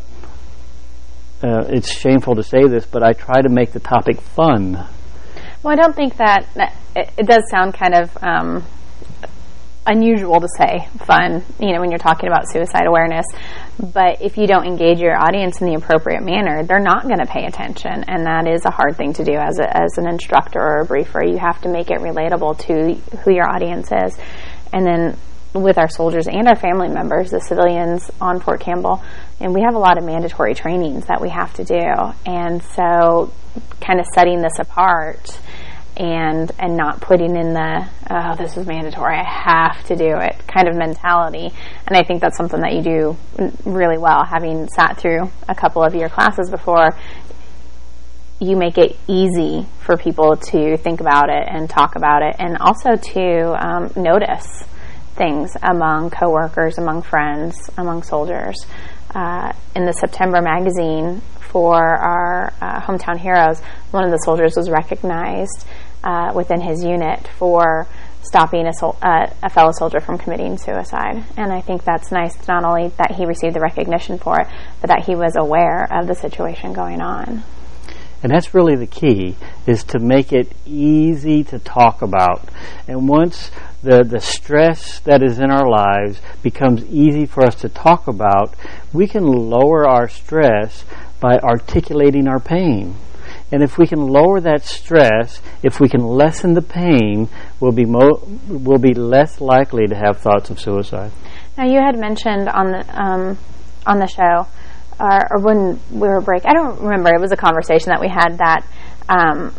uh, it's shameful to say this, but I try to make the topic fun. Well, I don't think that, it, it does sound kind of um, unusual to say fun, you know, when you're talking about suicide awareness. But if you don't engage your audience in the appropriate manner, they're not going to pay attention, and that is a hard thing to do as a, as an instructor or a briefer. You have to make it relatable to who your audience is, and then with our soldiers and our family members, the civilians on Fort Campbell, and we have a lot of mandatory trainings that we have to do, and so kind of setting this apart and and not putting in the oh this is mandatory I have to do it kind of mentality. And I think that's something that you do really well having sat through a couple of your classes before. You make it easy for people to think about it and talk about it and also to um, notice things among coworkers among friends among soldiers. Uh, in the September magazine for our uh, hometown heroes, one of the soldiers was recognized uh, within his unit for stopping a, sol- uh, a fellow soldier from committing suicide. And I think that's nice, not only that he received the recognition for it, but that he was aware of the situation going on. And that's really the key, is to make it easy to talk about. And once the, the stress that is in our lives becomes easy for us to talk about, we can lower our stress by articulating our pain. And if we can lower that stress, if we can lessen the pain, we'll be we'll be less likely to have thoughts of suicide. Now, you had mentioned on the um, on the show, or, or when we were break, I don't remember. It was a conversation that we had that um,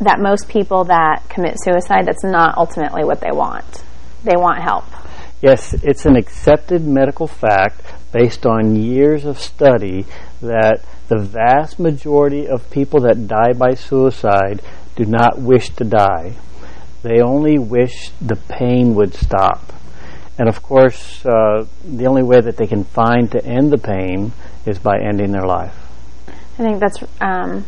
that most people that commit suicide, that's not ultimately what they want. They want help. Yes, it's an accepted medical fact based on years of study that the vast majority of people that die by suicide do not wish to die. They only wish the pain would stop. And of course, uh, the only way that they can find to end the pain is by ending their life. I think that's um,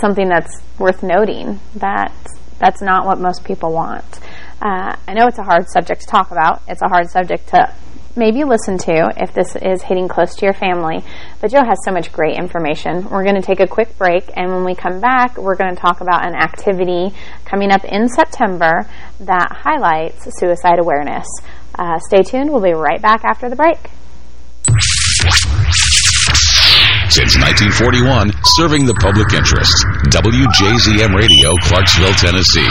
something that's worth noting. That that's not what most people want. Uh, I know it's a hard subject to talk about. It's a hard subject to maybe listen to if this is hitting close to your family. But Joe has so much great information. We're going to take a quick break, and when we come back, we're going to talk about an activity coming up in September that highlights suicide awareness. Uh, stay tuned. We'll be right back after the break. Since 1941, serving the public interest. WJZM Radio, Clarksville, Tennessee.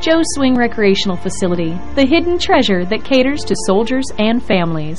Joe's Swing Recreational Facility, the hidden treasure that caters to soldiers and families.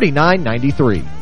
3993.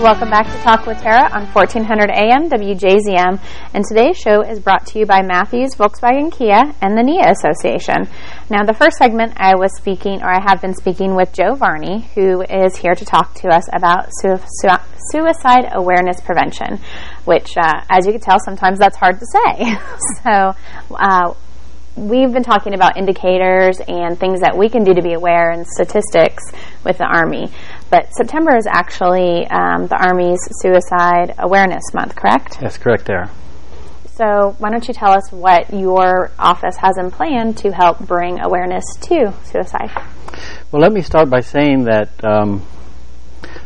Welcome back to Talk with Tara on 1400 AM WJZM. And today's show is brought to you by Matthews Volkswagen Kia and the NIA Association. Now, the first segment I was speaking, or I have been speaking with Joe Varney, who is here to talk to us about su su suicide awareness prevention, which, uh, as you can tell, sometimes that's hard to say. [LAUGHS] so, uh, we've been talking about indicators and things that we can do to be aware and statistics with the Army. But September is actually um, the Army's Suicide Awareness Month, correct? That's correct there. So why don't you tell us what your office has in plan to help bring awareness to suicide? Well, let me start by saying that um,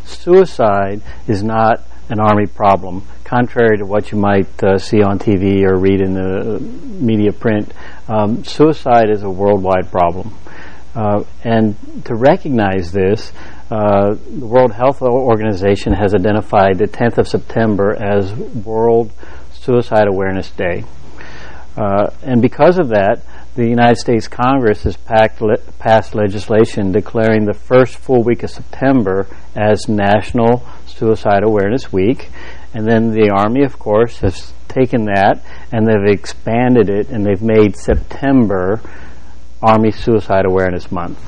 suicide is not an Army problem, contrary to what you might uh, see on TV or read in the media print. Um, suicide is a worldwide problem. Uh, and to recognize this, uh, the World Health Organization has identified the 10th of September as World Suicide Awareness Day. Uh, and because of that, the United States Congress has le passed legislation declaring the first full week of September as National Suicide Awareness Week. And then the Army, of course, has taken that and they've expanded it and they've made September Army Suicide Awareness Month.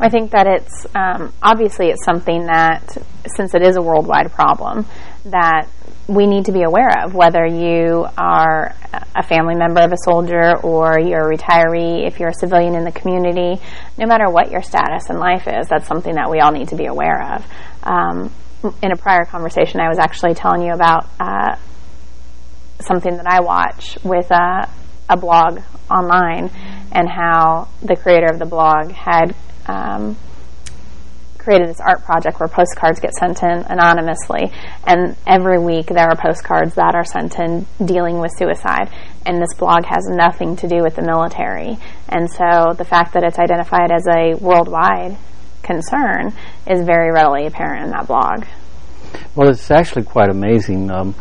I think that it's um, obviously it's something that, since it is a worldwide problem, that we need to be aware of, whether you are a family member of a soldier or you're a retiree, if you're a civilian in the community, no matter what your status in life is, that's something that we all need to be aware of. Um, in a prior conversation, I was actually telling you about uh, something that I watch with a, a blog online and how the creator of the blog had um, created this art project where postcards get sent in anonymously and every week there are postcards that are sent in dealing with suicide and this blog has nothing to do with the military and so the fact that it's identified as a worldwide concern is very readily apparent in that blog. Well, it's actually quite amazing. Um,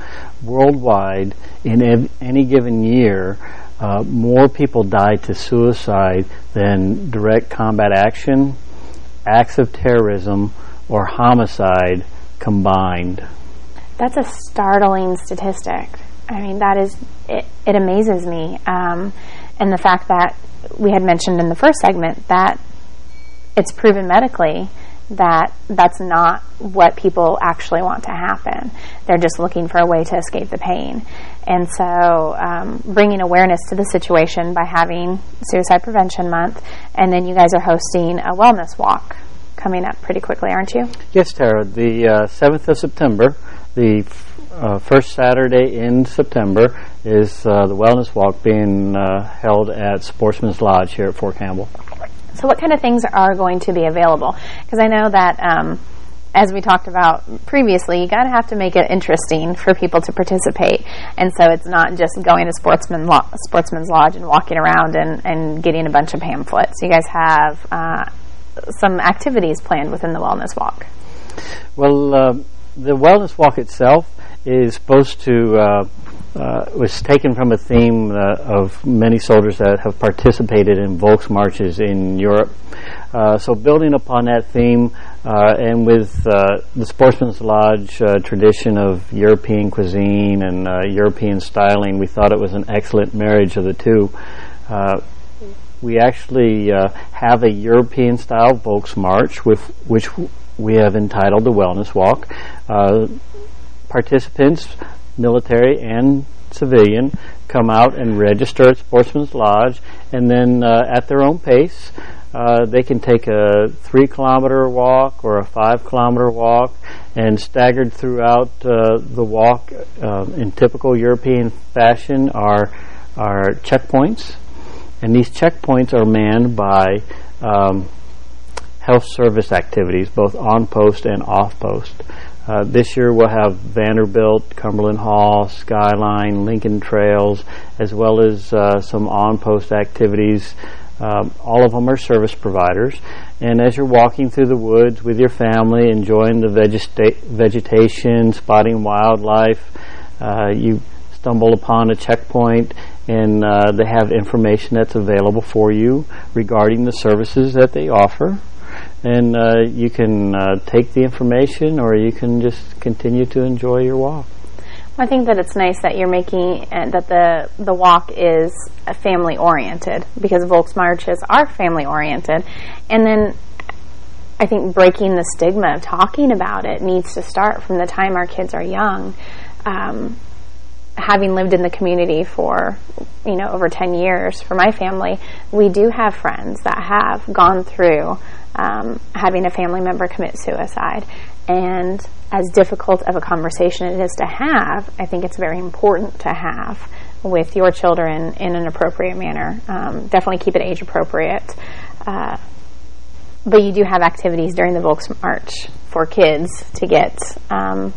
worldwide, in any given year, uh, more people die to suicide than direct combat action, acts of terrorism, or homicide combined. That's a startling statistic. I mean, that is, it, it amazes me. Um, and the fact that we had mentioned in the first segment that it's proven medically that that's not what people actually want to happen. They're just looking for a way to escape the pain. And so um, bringing awareness to the situation by having Suicide Prevention Month, and then you guys are hosting a wellness walk coming up pretty quickly, aren't you? Yes, Tara. The uh, 7th of September, the uh, first Saturday in September, is uh, the Wellness Walk being uh, held at Sportsman's Lodge here at Fort Campbell. So what kind of things are going to be available? Because I know that, um, as we talked about previously, you got to have to make it interesting for people to participate. And so it's not just going to Sportsman Lo Sportsman's Lodge and walking around and, and getting a bunch of pamphlets. You guys have uh, some activities planned within the Wellness Walk. Well, uh, the Wellness Walk itself is supposed to uh, uh, was taken from a theme uh, of many soldiers that have participated in Volks marches in Europe. Uh, so building upon that theme uh, and with uh, the Sportsman's Lodge uh, tradition of European cuisine and European styling, we thought it was an excellent marriage of the two. we actually have a European-style Volks march, with which we have entitled the Wellness Walk. participants military and civilian come out and register at Sportsman's Lodge, and then uh, at their own pace, uh, they can take a three kilometer walk or a five kilometer walk, and staggered throughout uh, the walk uh, in typical European fashion are are checkpoints, and these checkpoints are manned by um, health service activities, both on post and off post. Uh, this year we'll have Vanderbilt, Cumberland Hall, Skyline, Lincoln Trails, as well as uh, some on-post activities. Um, all of them are service providers. And as you're walking through the woods with your family, enjoying the vegeta vegetation, spotting wildlife, uh, you stumble upon a checkpoint and uh, they have information that's available for you regarding the services that they offer and uh, you can uh, take the information or you can just continue to enjoy your walk. I think that it's nice that you're making uh, that the the walk is family oriented because Volks marches are family oriented, and then I think breaking the stigma of talking about it needs to start from the time our kids are young. Um, having lived in the community for you know over 10 years for my family, we do have friends that have gone through um, having a family member commit suicide. And as difficult of a conversation it is to have, I think it's very important to have with your children in an appropriate manner. Um, definitely keep it age appropriate. Uh, but you do have activities during the Volks March for kids to get um,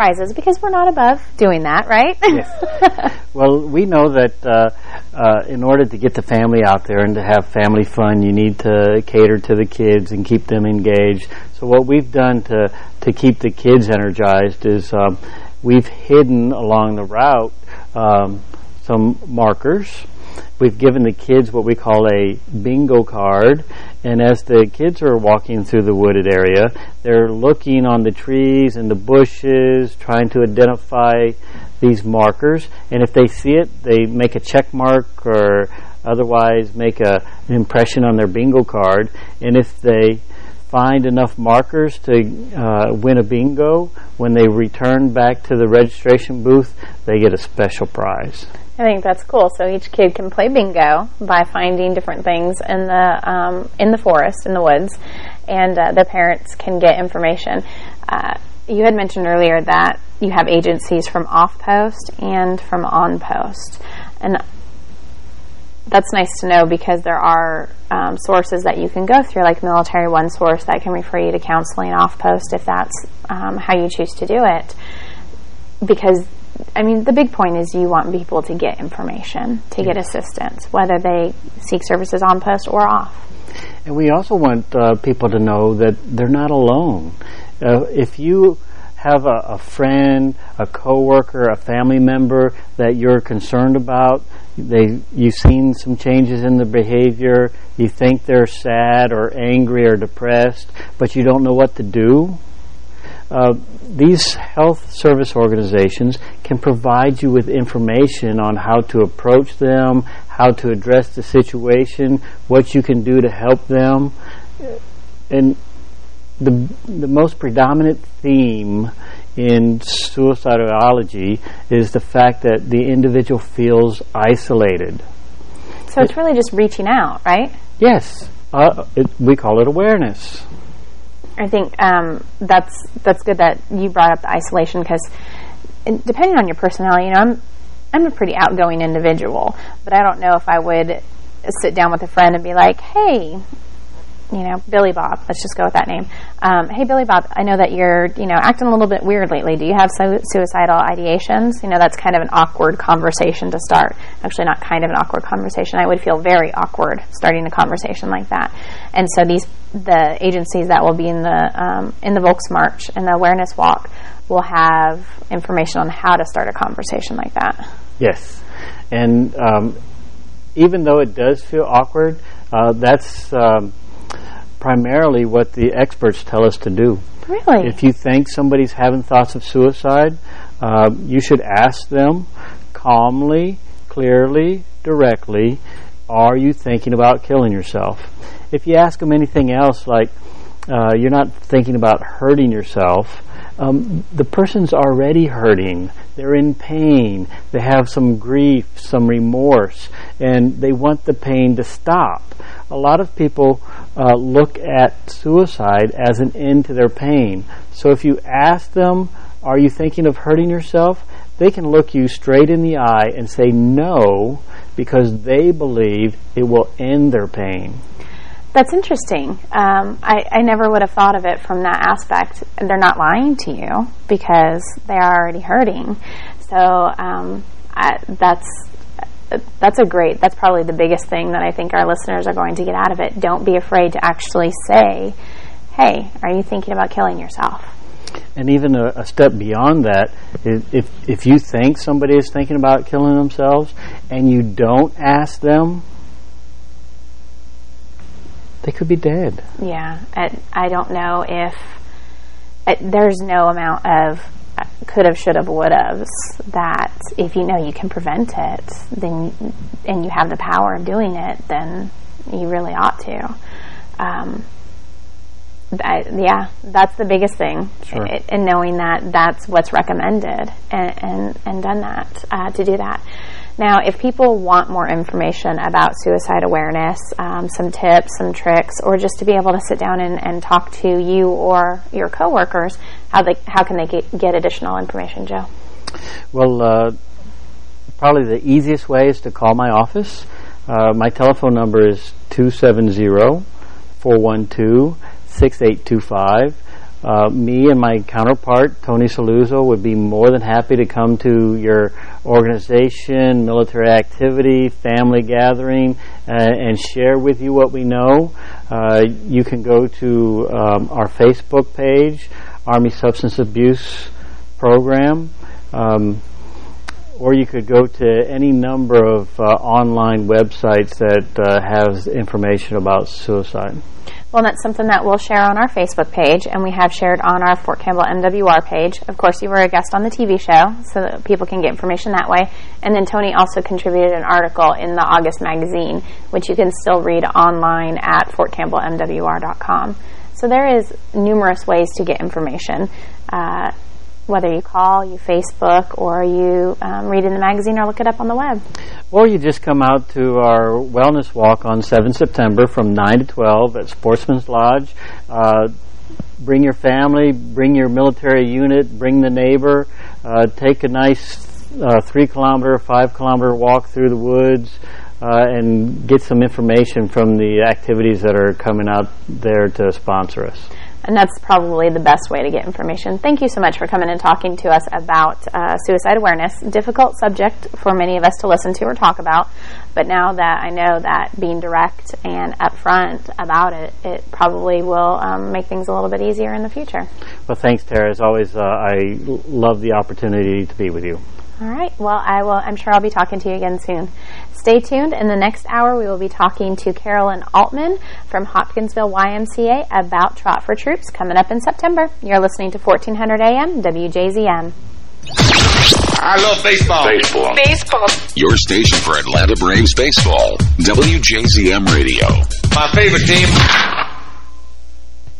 prizes because we're not above doing that, right? yes. [LAUGHS] Well, we know that uh, uh, in order to get the family out there and to have family fun, you need to cater to the kids and keep them engaged. So what we've done to to keep the kids energized is um, we've hidden along the route um, some markers we've given the kids what we call a bingo card. And as the kids are walking through the wooded area, they're looking on the trees and the bushes, trying to identify these markers. And if they see it, they make a check mark or otherwise make a, an impression on their bingo card. And if they find enough markers to uh, win a bingo, when they return back to the registration booth, they get a special prize. I think that's cool. So each kid can play bingo by finding different things in the um, in the forest, in the woods, and uh, the parents can get information. Uh, you had mentioned earlier that you have agencies from off post and from on post, and that's nice to know because there are um, sources that you can go through, like Military One Source, that can refer you to counseling off post if that's um, how you choose to do it. Because, I mean, the big point is you want people to get information, to get assistance, whether they seek services on post or off. And we also want uh, people to know that they're not alone. Uh, if you have a, a friend, a coworker, a family member that you're concerned about, they you've seen some changes in the behavior, you think they're sad or angry or depressed, but you don't know what to do. Uh, these health service organizations can provide you with information on how to approach them, how to address the situation, what you can do to help them. And the, the most predominant theme in suicidology is the fact that the individual feels isolated. So it's really just reaching out, right? Yes, uh, it, we call it awareness. I think um, that's that's good that you brought up the isolation because depending on your personality, you know, I'm I'm a pretty outgoing individual, but I don't know if I would sit down with a friend and be like, "Hey, you know, Billy Bob. Let's just go with that name. Um, hey, Billy Bob, I know that you're, you know, acting a little bit weird lately. Do you have su suicidal ideations? You know, that's kind of an awkward conversation to start. Actually, not kind of an awkward conversation. I would feel very awkward starting a conversation like that. And so these, the agencies that will be in the um, in the Volks March and the Awareness Walk will have information on how to start a conversation like that. Yes, and um, even though it does feel awkward, uh, that's um, primarily what the experts tell us to do. Really? If you think somebody's having thoughts of suicide, uh, you should ask them calmly, clearly, directly, are you thinking about killing yourself? If you ask them anything else, like uh, you're not thinking about hurting yourself, um, the person's already hurting. They're in pain. They have some grief, some remorse, and they want the pain to stop. A lot of people uh, look at suicide as an end to their pain. So if you ask them, are you thinking of hurting yourself? They can look you straight in the eye and say no because they believe it will end their pain. That's interesting. Um, I, I never would have thought of it from that aspect. They're not lying to you because they are already hurting. So um, I, that's that's a great. That's probably the biggest thing that I think our listeners are going to get out of it. Don't be afraid to actually say, "Hey, are you thinking about killing yourself?" And even a, a step beyond that, if if you think somebody is thinking about killing themselves and you don't ask them they could be dead. Yeah, I, I don't know if there's no amount of could have, should have, would have that if you know you can prevent it, then and you have the power of doing it, then you really ought to. Um, I, yeah, that's the biggest thing, sure. and knowing that that's what's recommended, and and, and done that uh, to do that. Now, if people want more information about suicide awareness, um, some tips, some tricks, or just to be able to sit down and, and talk to you or your coworkers, how they how can they get, get additional information, Joe? Well, uh, probably the easiest way is to call my office. Uh, my telephone number is 270-412-6825. Uh, me and my counterpart, Tony Saluzzo, would be more than happy to come to your organization, military activity, family gathering, uh, and share with you what we know. Uh, you can go to um, our Facebook page, Army Substance Abuse Program. Um, or you could go to any number of uh, online websites that uh, has information about suicide. Well, that's something that we'll share on our Facebook page, and we have shared on our Fort Campbell MWR page. Of course, you were a guest on the TV show, so that people can get information that way. And then Tony also contributed an article in the August magazine, which you can still read online at fortcampbellmwr.com. So there is numerous ways to get information. Uh, whether you call, you Facebook, or you um, read in the magazine or look it up on the web. Or you just come out to our wellness walk on 7 September from 9 to 12 at Sportsman's Lodge. Uh, bring your family, bring your military unit, bring the neighbor, uh, take a nice uh, three kilometer, five kilometer walk through the woods, uh, and get some information from the activities that are coming out there to sponsor us. And that's probably the best way to get information. Thank you so much for coming and talking to us about uh, suicide awareness. Difficult subject for many of us to listen to or talk about, but now that I know that being direct and upfront about it, it probably will um, make things a little bit easier in the future. Well, thanks, Tara. As always, uh, I love the opportunity to be with you. All right. Well, I will. I'm sure I'll be talking to you again soon. Stay tuned. In the next hour, we will be talking to Carolyn Altman from Hopkinsville YMCA about Trot for Troops coming up in September. You're listening to 1400 AM WJZM. I love baseball. Baseball. Baseball. Your station for Atlanta Braves baseball. WJZM Radio. My favorite team.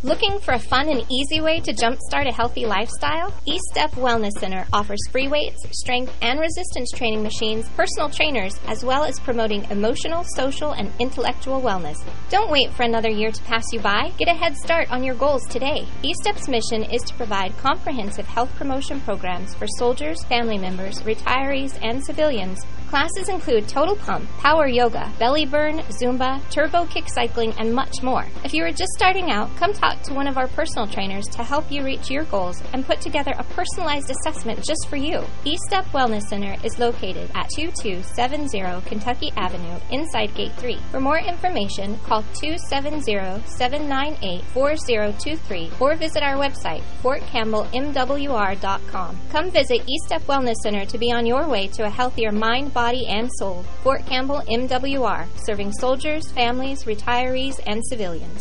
Looking for a fun and easy way to jumpstart a healthy lifestyle? E-Step Wellness Center offers free weights, strength, and resistance training machines, personal trainers, as well as promoting emotional, social, and intellectual wellness. Don't wait for another year to pass you by. Get a head start on your goals today. E-Step's mission is to provide comprehensive health promotion programs for soldiers, family members, retirees, and civilians Classes include total pump, power yoga, belly burn, Zumba, turbo kick cycling, and much more. If you are just starting out, come talk to one of our personal trainers to help you reach your goals and put together a personalized assessment just for you. E-Step Wellness Center is located at 2270 Kentucky Avenue inside Gate 3. For more information, call 270-798-4023 or visit our website, fortcampbellmwr.com. Come visit E-Step Wellness Center to be on your way to a healthier mind, body, and soul. Fort Campbell MWR, serving soldiers, families, retirees, and civilians.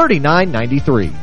3993.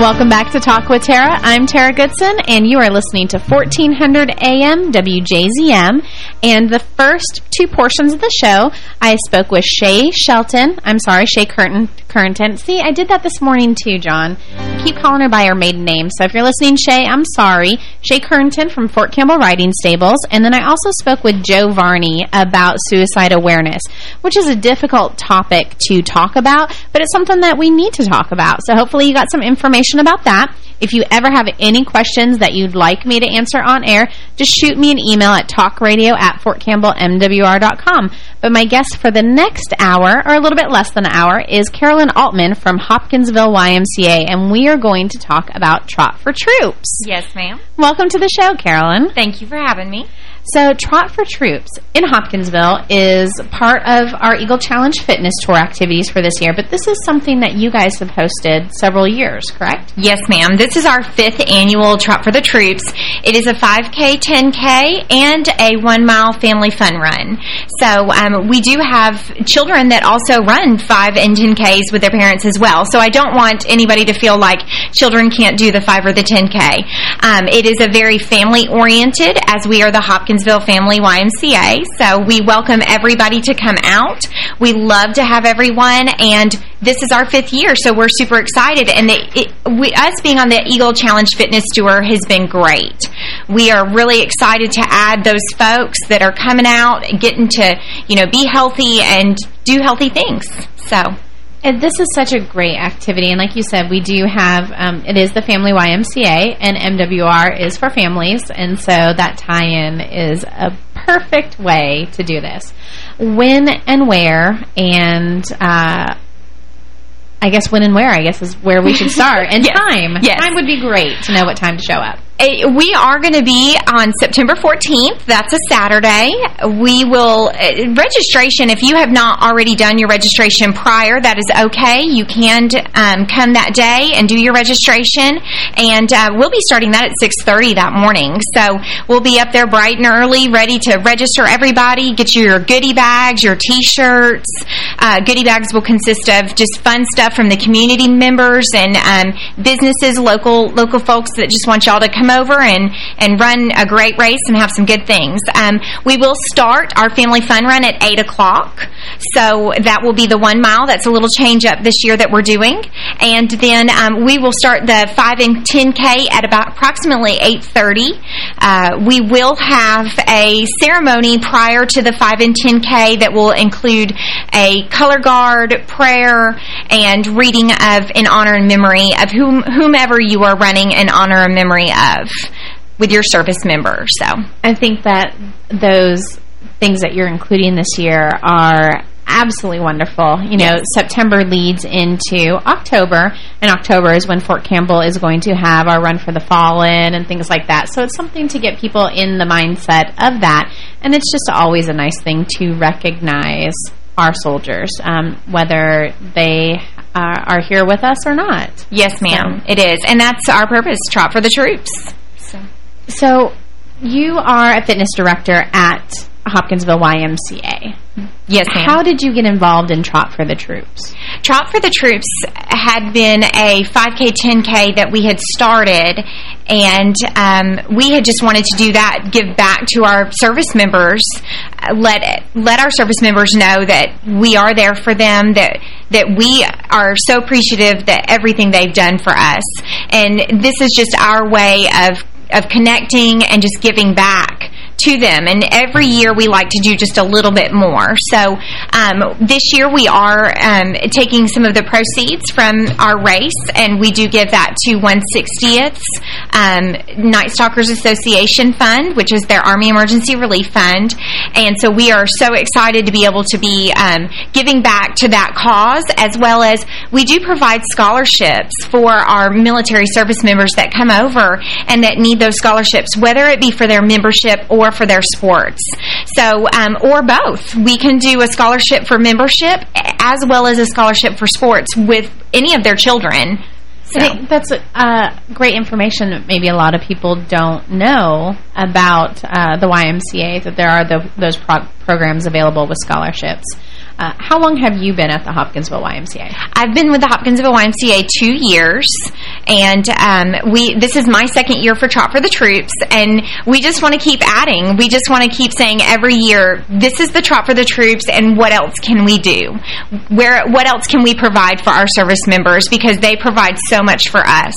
Welcome back to Talk with Tara. I'm Tara Goodson, and you are listening to 1400 AM WJZM. And the first two portions of the show, I spoke with Shay Shelton. I'm sorry, Shay Curtin. Currington. See, I did that this morning too, John. Keep calling her by her maiden name. So if you're listening, Shay, I'm sorry. Shay Currington from Fort Campbell Riding Stables. And then I also spoke with Joe Varney about suicide awareness, which is a difficult topic to talk about, but it's something that we need to talk about. So hopefully you got some information about that. If you ever have any questions that you'd like me to answer on air, just shoot me an email at talkradio at fortcampbellmwr.com. But my guest for the next hour, or a little bit less than an hour, is Carolyn Altman from Hopkinsville YMCA, and we are going to talk about Trot for Troops. Yes, ma'am. Welcome to the show, Carolyn. Thank you for having me. So Trot for Troops in Hopkinsville is part of our Eagle Challenge Fitness Tour activities for this year, but this is something that you guys have hosted several years, correct? Yes, ma'am. This is our fifth annual Trot for the Troops. It is a 5K, 10K, and a one-mile family fun run. So um, we do have children that also run 5 and 10Ks with their parents as well. So I don't want anybody to feel like children can't do the 5 or the 10K. Um, it is a very family-oriented, as we are the Hopkins Hopkinsville Family YMCA. So we welcome everybody to come out. We love to have everyone, and this is our fifth year, so we're super excited. And it, it, we, us being on the Eagle Challenge Fitness Tour has been great. We are really excited to add those folks that are coming out, getting to, you know, be healthy and do healthy things. So... And this is such a great activity. And like you said, we do have, um, it is the Family YMCA, and MWR is for families. And so that tie-in is a perfect way to do this. When and where, and uh, I guess when and where, I guess, is where we should [LAUGHS] start. And yes. time. Yes. Time would be great to know what time to show up. We are going to be on September 14th. That's a Saturday. We will, uh, registration, if you have not already done your registration prior, that is okay. You can um, come that day and do your registration. And uh, we'll be starting that at 6.30 that morning. So we'll be up there bright and early, ready to register everybody, get you your goodie bags, your T-shirts. Uh, goodie bags will consist of just fun stuff from the community members and um, businesses, local local folks that just want y'all to come come over and, and run a great race and have some good things. Um, we will start our family fun run at 8 o'clock. So that will be the one mile. That's a little change up this year that we're doing. And then um, we will start the 5 and 10K at about approximately 8.30. Uh, we will have a ceremony prior to the 5 and 10K that will include a color guard, prayer, and reading of in honor and memory of whom, whomever you are running in honor and memory of have with your service members. So I think that those things that you're including this year are absolutely wonderful. You know, yes. September leads into October, and October is when Fort Campbell is going to have our Run for the Fallen and things like that. So it's something to get people in the mindset of that, and it's just always a nice thing to recognize our soldiers, um, whether they uh, are here with us or not. Yes, ma'am. So. It is. And that's our purpose, Trot for the Troops. So, so you are a fitness director at Hopkinsville YMCA. Yes, ma'am. How did you get involved in Trot for the Troops? Trot for the Troops had been a 5K, 10K that we had started, and um, we had just wanted to do that, give back to our service members, uh, let let our service members know that we are there for them, that that we are so appreciative that everything they've done for us. And this is just our way of of connecting and just giving back to them. And every year we like to do just a little bit more. So um, this year we are um, taking some of the proceeds from our race, and we do give that to 160th um, Night Stalkers Association Fund, which is their Army Emergency Relief Fund. And so we are so excited to be able to be um, giving back to that cause, as well as we do provide scholarships for our military service members that come over and that need those scholarships, whether it be for their membership or or for their sports. So, um, or both. We can do a scholarship for membership as well as a scholarship for sports with any of their children. So. I think that's uh, great information that maybe a lot of people don't know about uh, the YMCA, that there are the, those pro programs available with scholarships. Uh, how long have you been at the Hopkinsville YMCA? I've been with the Hopkinsville YMCA two years, and um, we this is my second year for Trot for the Troops, and we just want to keep adding. We just want to keep saying every year, this is the Trot for the Troops, and what else can we do? Where What else can we provide for our service members? Because they provide so much for us.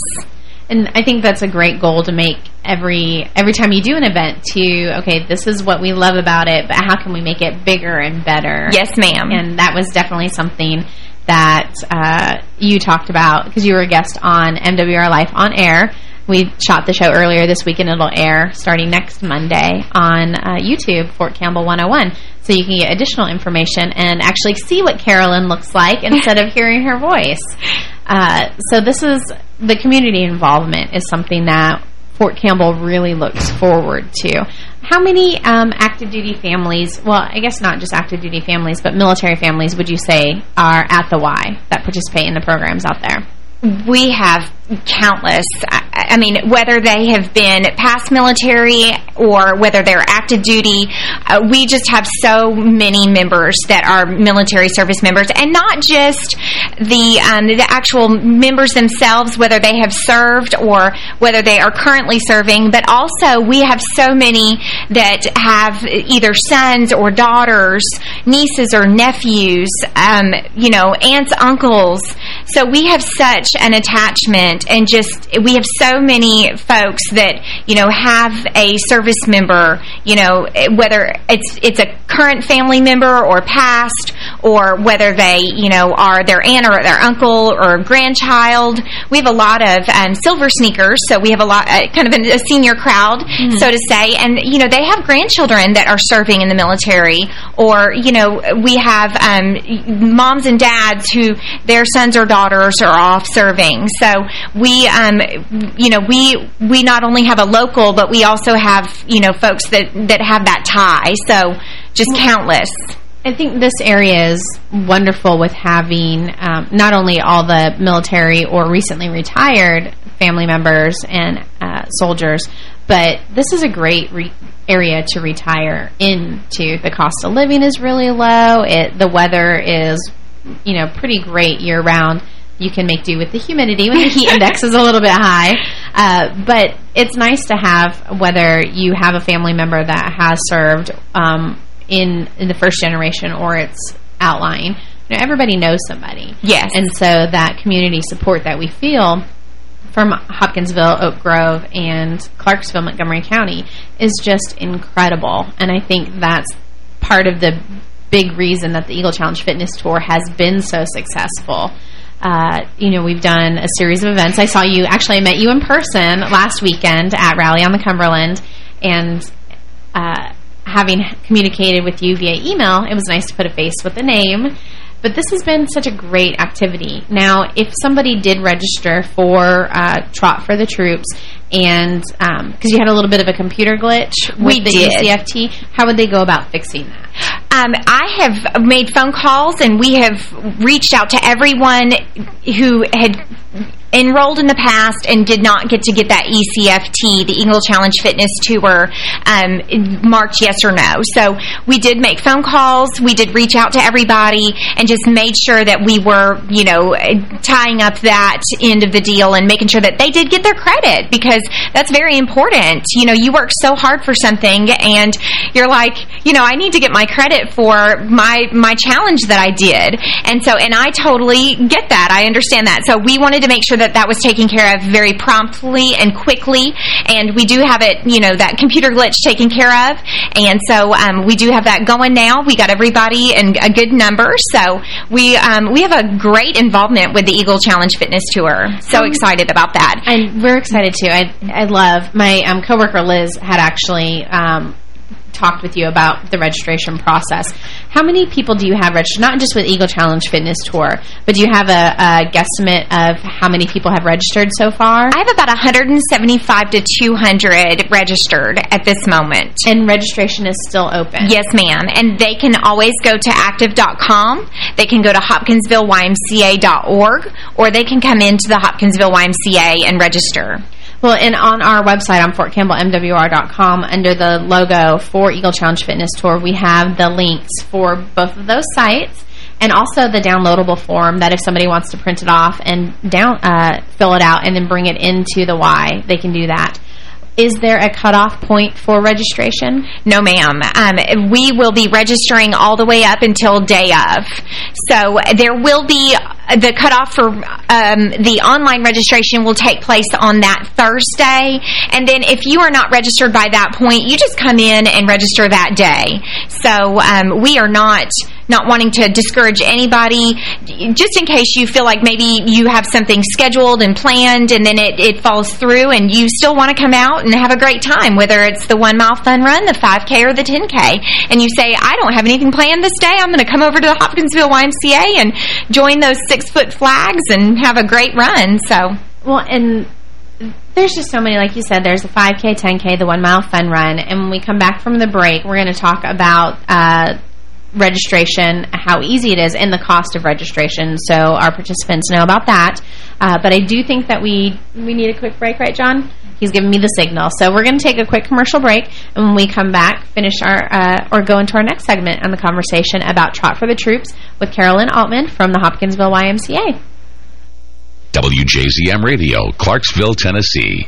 And I think that's a great goal to make every every time you do an event to, okay, this is what we love about it, but how can we make it bigger and better? Yes, ma'am. And that was definitely something that uh, you talked about because you were a guest on MWR Life on Air. We shot the show earlier this week, and it'll air starting next Monday on uh, YouTube, Fort Campbell 101. So you can get additional information and actually see what Carolyn looks like instead of [LAUGHS] hearing her voice. Uh, so this is the community involvement is something that Fort Campbell really looks forward to. How many um, active duty families, well, I guess not just active duty families, but military families, would you say, are at the Y that participate in the programs out there? We have countless. I, I mean, whether they have been past military or whether they're active duty, uh, we just have so many members that are military service members, and not just the um, the actual members themselves, whether they have served or whether they are currently serving, but also we have so many that have either sons or daughters, nieces or nephews, um, you know, aunts, uncles. So we have such an attachment and just we have so many folks that you know have a service member you know whether it's it's a current family member or past or whether they you know are their aunt or their uncle or grandchild. We have a lot of um, silver sneakers so we have a lot uh, kind of a senior crowd mm -hmm. so to say. And you know they have grandchildren that are serving in the military or you know we have um, moms and dads who their sons or daughters are off serving. So we, um, you know, we we not only have a local, but we also have, you know, folks that that have that tie. So just countless. I think this area is wonderful with having um, not only all the military or recently retired family members and uh, soldiers, but this is a great area to retire into. The cost of living is really low. It The weather is, you know, pretty great year-round you can make do with the humidity when the heat index is a little bit high. Uh, but it's nice to have, whether you have a family member that has served um, in, in the first generation or it's outlying, you know, everybody knows somebody. Yes. And so that community support that we feel from Hopkinsville, Oak Grove, and Clarksville, Montgomery County is just incredible. And I think that's part of the big reason that the Eagle Challenge Fitness Tour has been so successful uh, you know, we've done a series of events. I saw you, actually I met you in person last weekend at Rally on the Cumberland, and uh, having communicated with you via email, it was nice to put a face with a name. But this has been such a great activity. Now, if somebody did register for uh, Trot for the Troops, and because um, you had a little bit of a computer glitch with we the did. ECFT, how would they go about fixing that? Um, I have made phone calls and we have reached out to everyone who had enrolled in the past and did not get to get that ECFT, the Eagle Challenge Fitness Tour, um, marked yes or no. So we did make phone calls. We did reach out to everybody and just made sure that we were, you know, tying up that end of the deal and making sure that they did get their credit because that's very important. You know, you work so hard for something and you're like, you know, I need to get my credit for my, my challenge that I did. And so, and I totally get that. I understand that. So we wanted to make sure that that was taken care of very promptly and quickly. And we do have it, you know, that computer glitch taken care of. And so um, we do have that going now. We got everybody and a good number. So we um, we have a great involvement with the Eagle Challenge Fitness Tour. So um, excited about that. And we're excited too. I I love my um, coworker Liz had actually um, talked with you about the registration process. How many people do you have registered? Not just with Eagle Challenge Fitness Tour, but do you have a, a guesstimate of how many people have registered so far? I have about 175 to 200 registered at this moment. And registration is still open? Yes, ma'am. And they can always go to active.com. They can go to hopkinsvilleymca.org, or they can come into the Hopkinsville YMCA and register. Well, and on our website on FortCampbellMWR.com, under the logo for Eagle Challenge Fitness Tour, we have the links for both of those sites and also the downloadable form that if somebody wants to print it off and down uh, fill it out and then bring it into the Y, they can do that. Is there a cutoff point for registration? No, ma'am. Um, we will be registering all the way up until day of. So there will be the cutoff for um, the online registration will take place on that Thursday. And then if you are not registered by that point, you just come in and register that day. So um, we are not not wanting to discourage anybody. Just in case you feel like maybe you have something scheduled and planned and then it, it falls through and you still want to come out and have a great time, whether it's the one-mile fun run, the 5K, or the 10K. And you say, I don't have anything planned this day. I'm going to come over to the Hopkinsville YMCA and join those six six-foot flags and have a great run. So, well, and there's just so many, like you said, there's the 5K, 10K, the one mile fun run. And when we come back from the break, we're going to talk about uh, registration, how easy it is, and the cost of registration, so our participants know about that. Uh, but I do think that we we need a quick break, right, John? He's giving me the signal. So we're going to take a quick commercial break, and when we come back, finish our uh, or go into our next segment on the conversation about Trot for the Troops with Carolyn Altman from the Hopkinsville YMCA. WJZM Radio, Clarksville, Tennessee.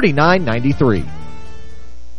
3993.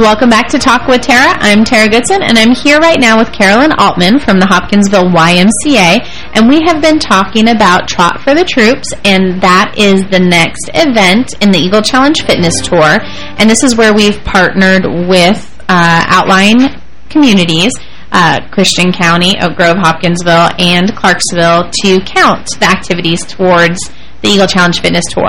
Welcome back to Talk with Tara. I'm Tara Goodson, and I'm here right now with Carolyn Altman from the Hopkinsville YMCA, and we have been talking about Trot for the Troops, and that is the next event in the Eagle Challenge Fitness Tour, and this is where we've partnered with uh, Outline Communities, uh, Christian County, Oak Grove, Hopkinsville, and Clarksville to count the activities towards the Eagle Challenge Fitness Tour.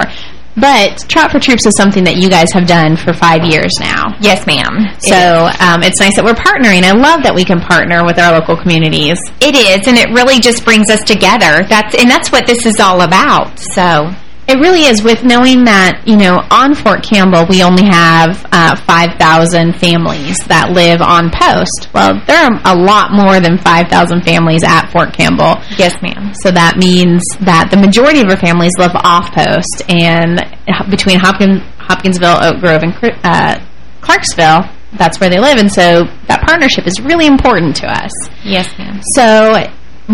But Trot for Troops is something that you guys have done for five years now. Yes, ma'am. So um, it's nice that we're partnering. I love that we can partner with our local communities. It is, and it really just brings us together. That's And that's what this is all about. So It really is, with knowing that, you know, on Fort Campbell, we only have uh, 5,000 families that live on post. Well, there are a lot more than 5,000 families at Fort Campbell. Yes, ma'am. So that means that the majority of our families live off post, and between Hopkins, Hopkinsville, Oak Grove, and uh, Clarksville, that's where they live, and so that partnership is really important to us. Yes, ma'am. So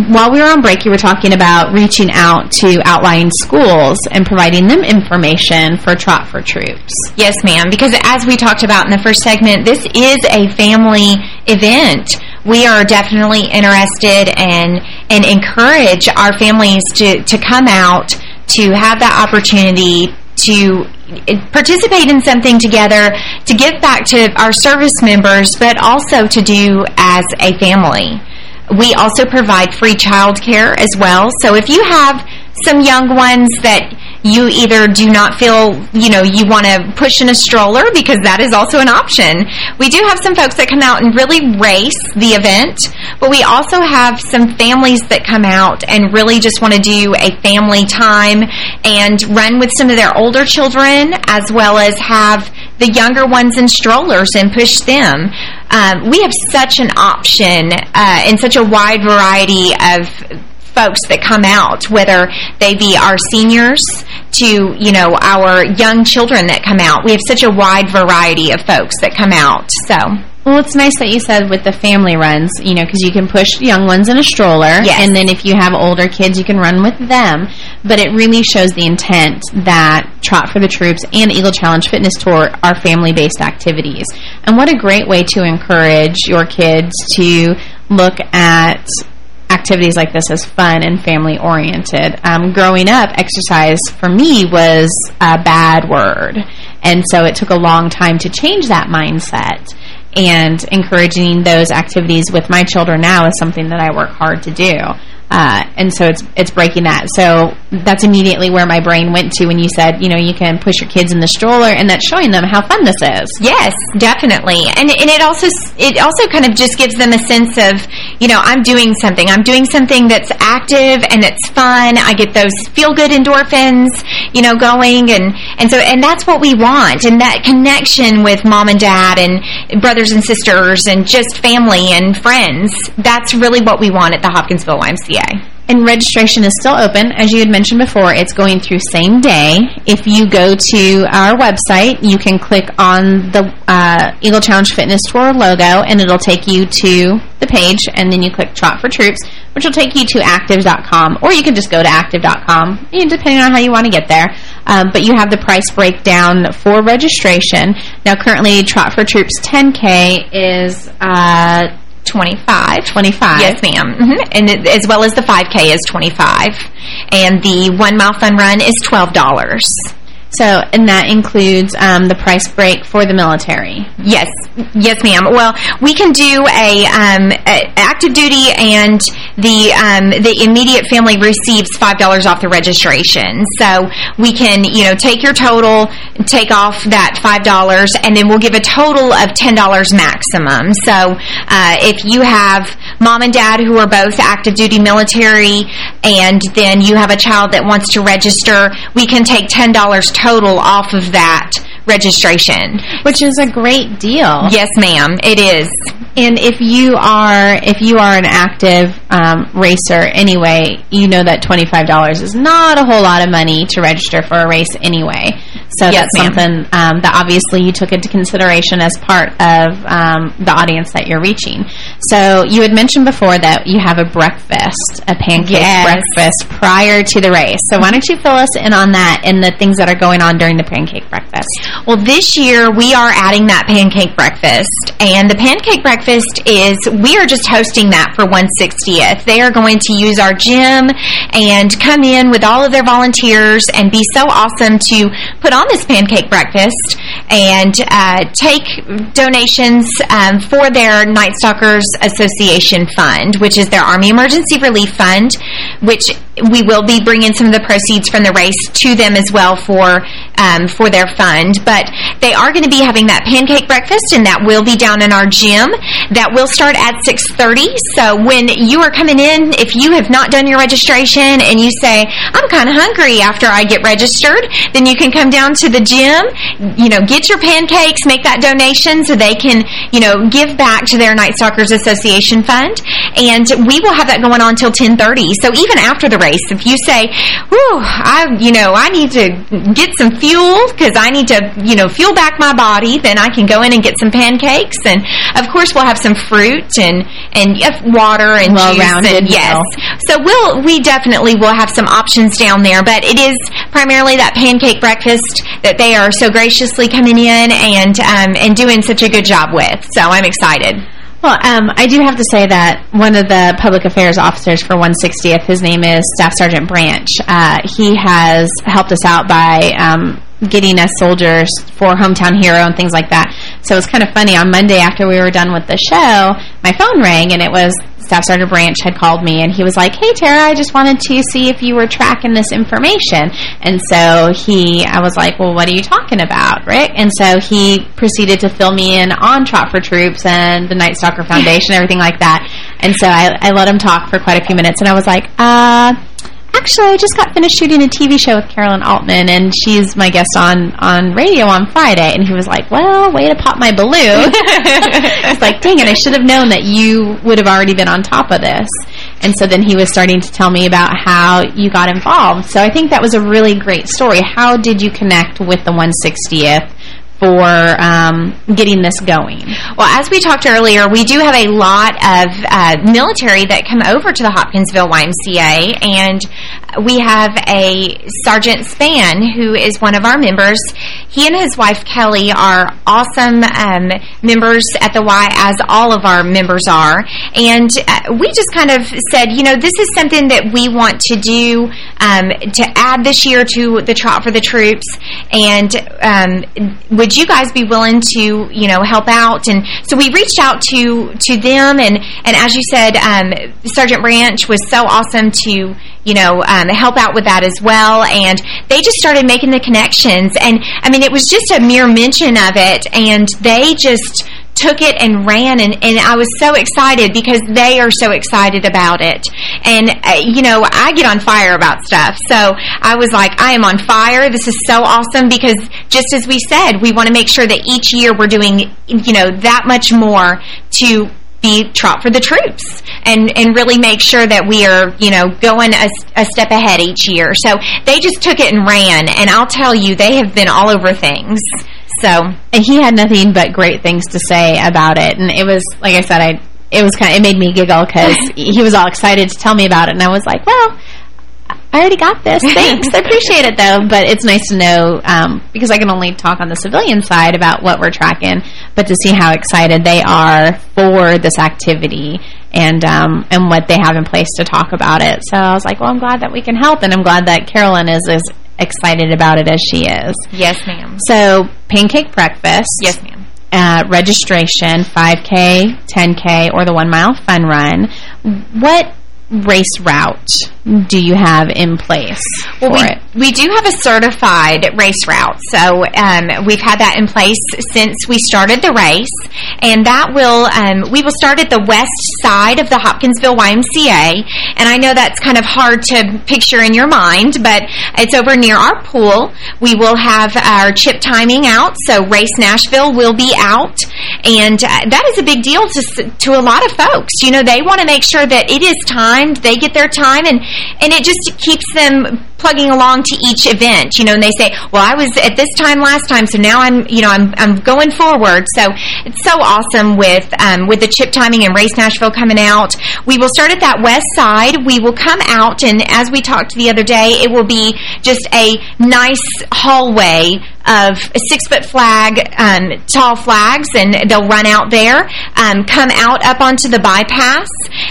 while we were on break, you were talking about reaching out to outlying schools and providing them information for Trot for Troops. Yes, ma'am, because as we talked about in the first segment, this is a family event. We are definitely interested and and encourage our families to, to come out, to have that opportunity to participate in something together, to give back to our service members, but also to do as a family. We also provide free childcare as well. So if you have some young ones that you either do not feel, you know, you want to push in a stroller because that is also an option. We do have some folks that come out and really race the event, but we also have some families that come out and really just want to do a family time and run with some of their older children as well as have the younger ones in strollers and push them. Um, we have such an option uh, and such a wide variety of folks that come out, whether they be our seniors to, you know, our young children that come out. We have such a wide variety of folks that come out. So... Well, it's nice that you said with the family runs, you know, because you can push young ones in a stroller. Yes. And then if you have older kids, you can run with them. But it really shows the intent that Trot for the Troops and Eagle Challenge Fitness Tour are family-based activities. And what a great way to encourage your kids to look at activities like this as fun and family oriented. Um, growing up, exercise for me was a bad word. And so it took a long time to change that mindset. And encouraging those activities with my children now is something that I work hard to do. Uh, and so it's it's breaking that. So that's immediately where my brain went to when you said, you know, you can push your kids in the stroller, and that's showing them how fun this is. Yes, definitely. And and it also it also kind of just gives them a sense of, you know, I'm doing something. I'm doing something that's active and that's fun. I get those feel good endorphins, you know, going and and so and that's what we want. And that connection with mom and dad and brothers and sisters and just family and friends. That's really what we want at the Hopkinsville YMCA. And registration is still open. As you had mentioned before, it's going through same day. If you go to our website, you can click on the uh, Eagle Challenge Fitness Tour logo, and it'll take you to the page, and then you click Trot for Troops, which will take you to active.com, or you can just go to active.com, depending on how you want to get there. Um, but you have the price breakdown for registration. Now, currently, Trot for Troops 10K is... Uh, 25. 25. Yes, ma'am. Mm -hmm. And it, as well as the 5K is 25 And the one mile fun run is $12. So, and that includes um, the price break for the military. Yes, yes, ma'am. Well, we can do a, um, a, active duty, and the um, the immediate family receives five dollars off the registration. So we can, you know, take your total, take off that five dollars, and then we'll give a total of ten dollars maximum. So uh, if you have mom and dad who are both active duty military, and then you have a child that wants to register, we can take ten dollars total off of that registration. Which is a great deal. Yes, ma'am. It is. And if you are if you are an active um, racer anyway, you know that $25 is not a whole lot of money to register for a race anyway. So yes, that's something um, that obviously you took into consideration as part of um, the audience that you're reaching. So you had mentioned before that you have a breakfast, a pancake yes. breakfast prior to the race. So why don't you fill us in on that and the things that are going on during the pancake breakfast? Well, this year we are adding that pancake breakfast. And the pancake breakfast is, we are just hosting that for 160th. They are going to use our gym and come in with all of their volunteers and be so awesome to put on this pancake breakfast and uh, take donations um, for their Night Stalkers Association Fund, which is their Army Emergency Relief Fund, which we will be bringing some of the proceeds from the race to them as well for um, for their fund. But they are going to be having that pancake breakfast, and that will be down in our gym. That will start at 6.30. So when you are coming in, if you have not done your registration and you say, I'm kind of hungry after I get registered, then you can come down to the gym, you know, get your pancakes, make that donation so they can, you know, give back to their Night Stalkers Association Fund. And we will have that going on until 10.30. So even after the race, if you say, whew, I, you know, I need to get some fuel because I need to, you know, fuel back my body, then I can go in and get some pancakes. And, of course, we'll have some fruit and, and water and well juice. And, yes. So we'll, we definitely will have some options down there, but it is primarily that pancake breakfast that they are so graciously coming in and, um, and doing such a good job with. So I'm excited. Well, um, I do have to say that one of the public affairs officers for 160th, his name is Staff Sergeant Branch. Uh, he has helped us out by um, getting us soldiers for Hometown Hero and things like that. So it was kind of funny. On Monday after we were done with the show, my phone rang and it was Staff Sergeant Branch had called me, and he was like, hey, Tara, I just wanted to see if you were tracking this information. And so he, I was like, well, what are you talking about, Rick? And so he proceeded to fill me in on Trot for Troops and the Night Stalker Foundation, [LAUGHS] everything like that. And so I, I let him talk for quite a few minutes, and I was like, uh actually, I just got finished shooting a TV show with Carolyn Altman, and she's my guest on, on radio on Friday. And he was like, well, way to pop my balloon. [LAUGHS] I was like, dang it, I should have known that you would have already been on top of this. And so then he was starting to tell me about how you got involved. So I think that was a really great story. How did you connect with the 160th? For um, getting this going? Well, as we talked earlier, we do have a lot of uh, military that come over to the Hopkinsville YMCA, and we have a Sergeant Span, who is one of our members. He and his wife, Kelly, are awesome um, members at the Y, as all of our members are. And uh, we just kind of said, you know, this is something that we want to do um, to add this year to the Trot for the Troops. And um, would you guys be willing to, you know, help out? And so we reached out to to them. And, and as you said, um, Sergeant Branch was so awesome to, you know, um, help out with that as well. And they just started making the connections. And, I mean, it was just a mere mention of it. And they just took it and ran and, and I was so excited because they are so excited about it and uh, you know I get on fire about stuff so I was like I am on fire this is so awesome because just as we said we want to make sure that each year we're doing you know that much more to be trot for the troops and and really make sure that we are you know going a, a step ahead each year so they just took it and ran and I'll tell you they have been all over things so, and he had nothing but great things to say about it. And it was, like I said, I it was kind of, it made me giggle because [LAUGHS] he was all excited to tell me about it. And I was like, well, I already got this. [LAUGHS] Thanks. I appreciate it, though. But it's nice to know, um, because I can only talk on the civilian side about what we're tracking, but to see how excited they are for this activity and um, and what they have in place to talk about it. So I was like, well, I'm glad that we can help, and I'm glad that Carolyn is as excited about it as she is. Yes, ma'am. So, pancake breakfast. Yes, ma'am. Uh, registration, 5K, 10K, or the one-mile fun run. What race route do you have in place well, we, it? We do have a certified race route. So um, we've had that in place since we started the race. And that will, um, we will start at the west side of the Hopkinsville YMCA. And I know that's kind of hard to picture in your mind, but it's over near our pool. We will have our chip timing out. So Race Nashville will be out. And uh, that is a big deal to, to a lot of folks. You know, they want to make sure that it is timed. They get their time. And and it just keeps them plugging along to each event, you know, and they say, well, I was at this time last time, so now I'm, you know, I'm, I'm going forward. So it's so awesome with, um, with the chip timing and Race Nashville coming out. We will start at that west side. We will come out, and as we talked the other day, it will be just a nice hallway of six-foot flag, um, tall flags, and they'll run out there, um, come out up onto the bypass.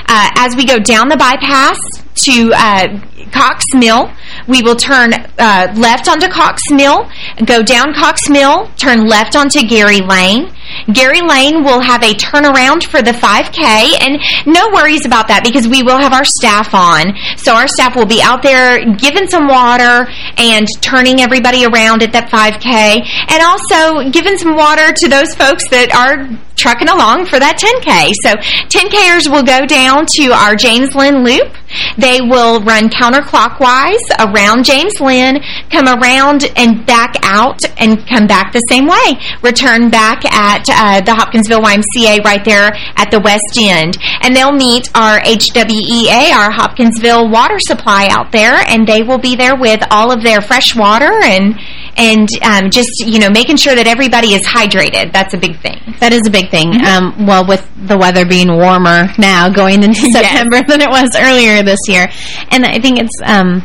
Uh, as we go down the bypass to uh, Cox Mill, we will turn uh, left onto Cox Mill, go down Cox Mill, turn left onto Gary Lane. Gary Lane will have a turnaround for the 5K, and no worries about that because we will have our staff on. So our staff will be out there giving some water and turning everybody around at that 5K, and also giving some water to those folks that are trucking along for that 10K. So 10Kers will go down to our James Lynn Loop. They will run counterclockwise around James Lynn, come around and back out and come back the same way. Return back at uh, the Hopkinsville YMCA right there at the west end. And they'll meet our HWEA, our Hopkinsville water supply out there, and they will be there with all of their fresh water and and um, just, you know, making sure that everybody is hydrated. That's a big thing. That is a big thing. Mm -hmm. um, well, with the weather being warmer now going into September yes. than it was earlier this year. And I think it's... Um,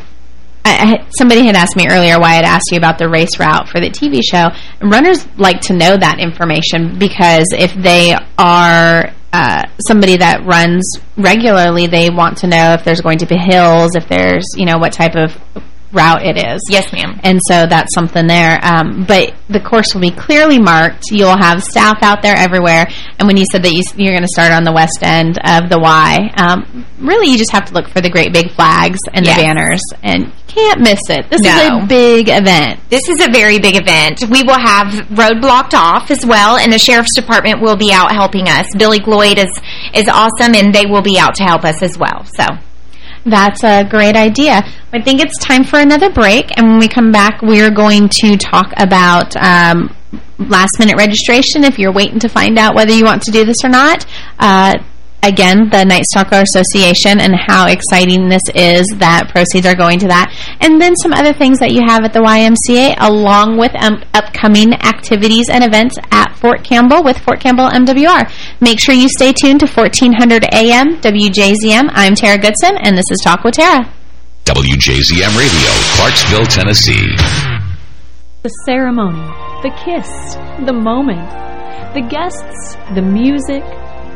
I, somebody had asked me earlier why I'd asked you about the race route for the TV show. Runners like to know that information because if they are uh, somebody that runs regularly, they want to know if there's going to be hills, if there's, you know, what type of route it is. Yes, ma'am. And so that's something there. Um, but the course will be clearly marked. You'll have staff out there everywhere. And when you said that you, are going to start on the west end of the Y, um, really you just have to look for the great big flags and Yes. the banners. And you can't miss it. This is a big event. This is a very big event. We will have road blocked off as well, and the sheriff's department will be out helping us. Billy Gloyd is is awesome, and they will be out to help us as well. So. That's a great idea. I think it's time for another break, and when we come back, we're going to talk about um, last-minute registration if you're waiting to find out whether you want to do this or not. Uh, again, the Night Stalker Association and how exciting this is that proceeds are going to that. And then some other things that you have at the YMCA, along with um, upcoming activities and events at Fort Campbell with Fort Campbell MWR. Make sure you stay tuned to 1400 AM WJZM. I'm Tara Goodson, and this is Talk with Tara. WJZM Radio, Clarksville, Tennessee. The ceremony, the kiss, the moment, the guests, the music,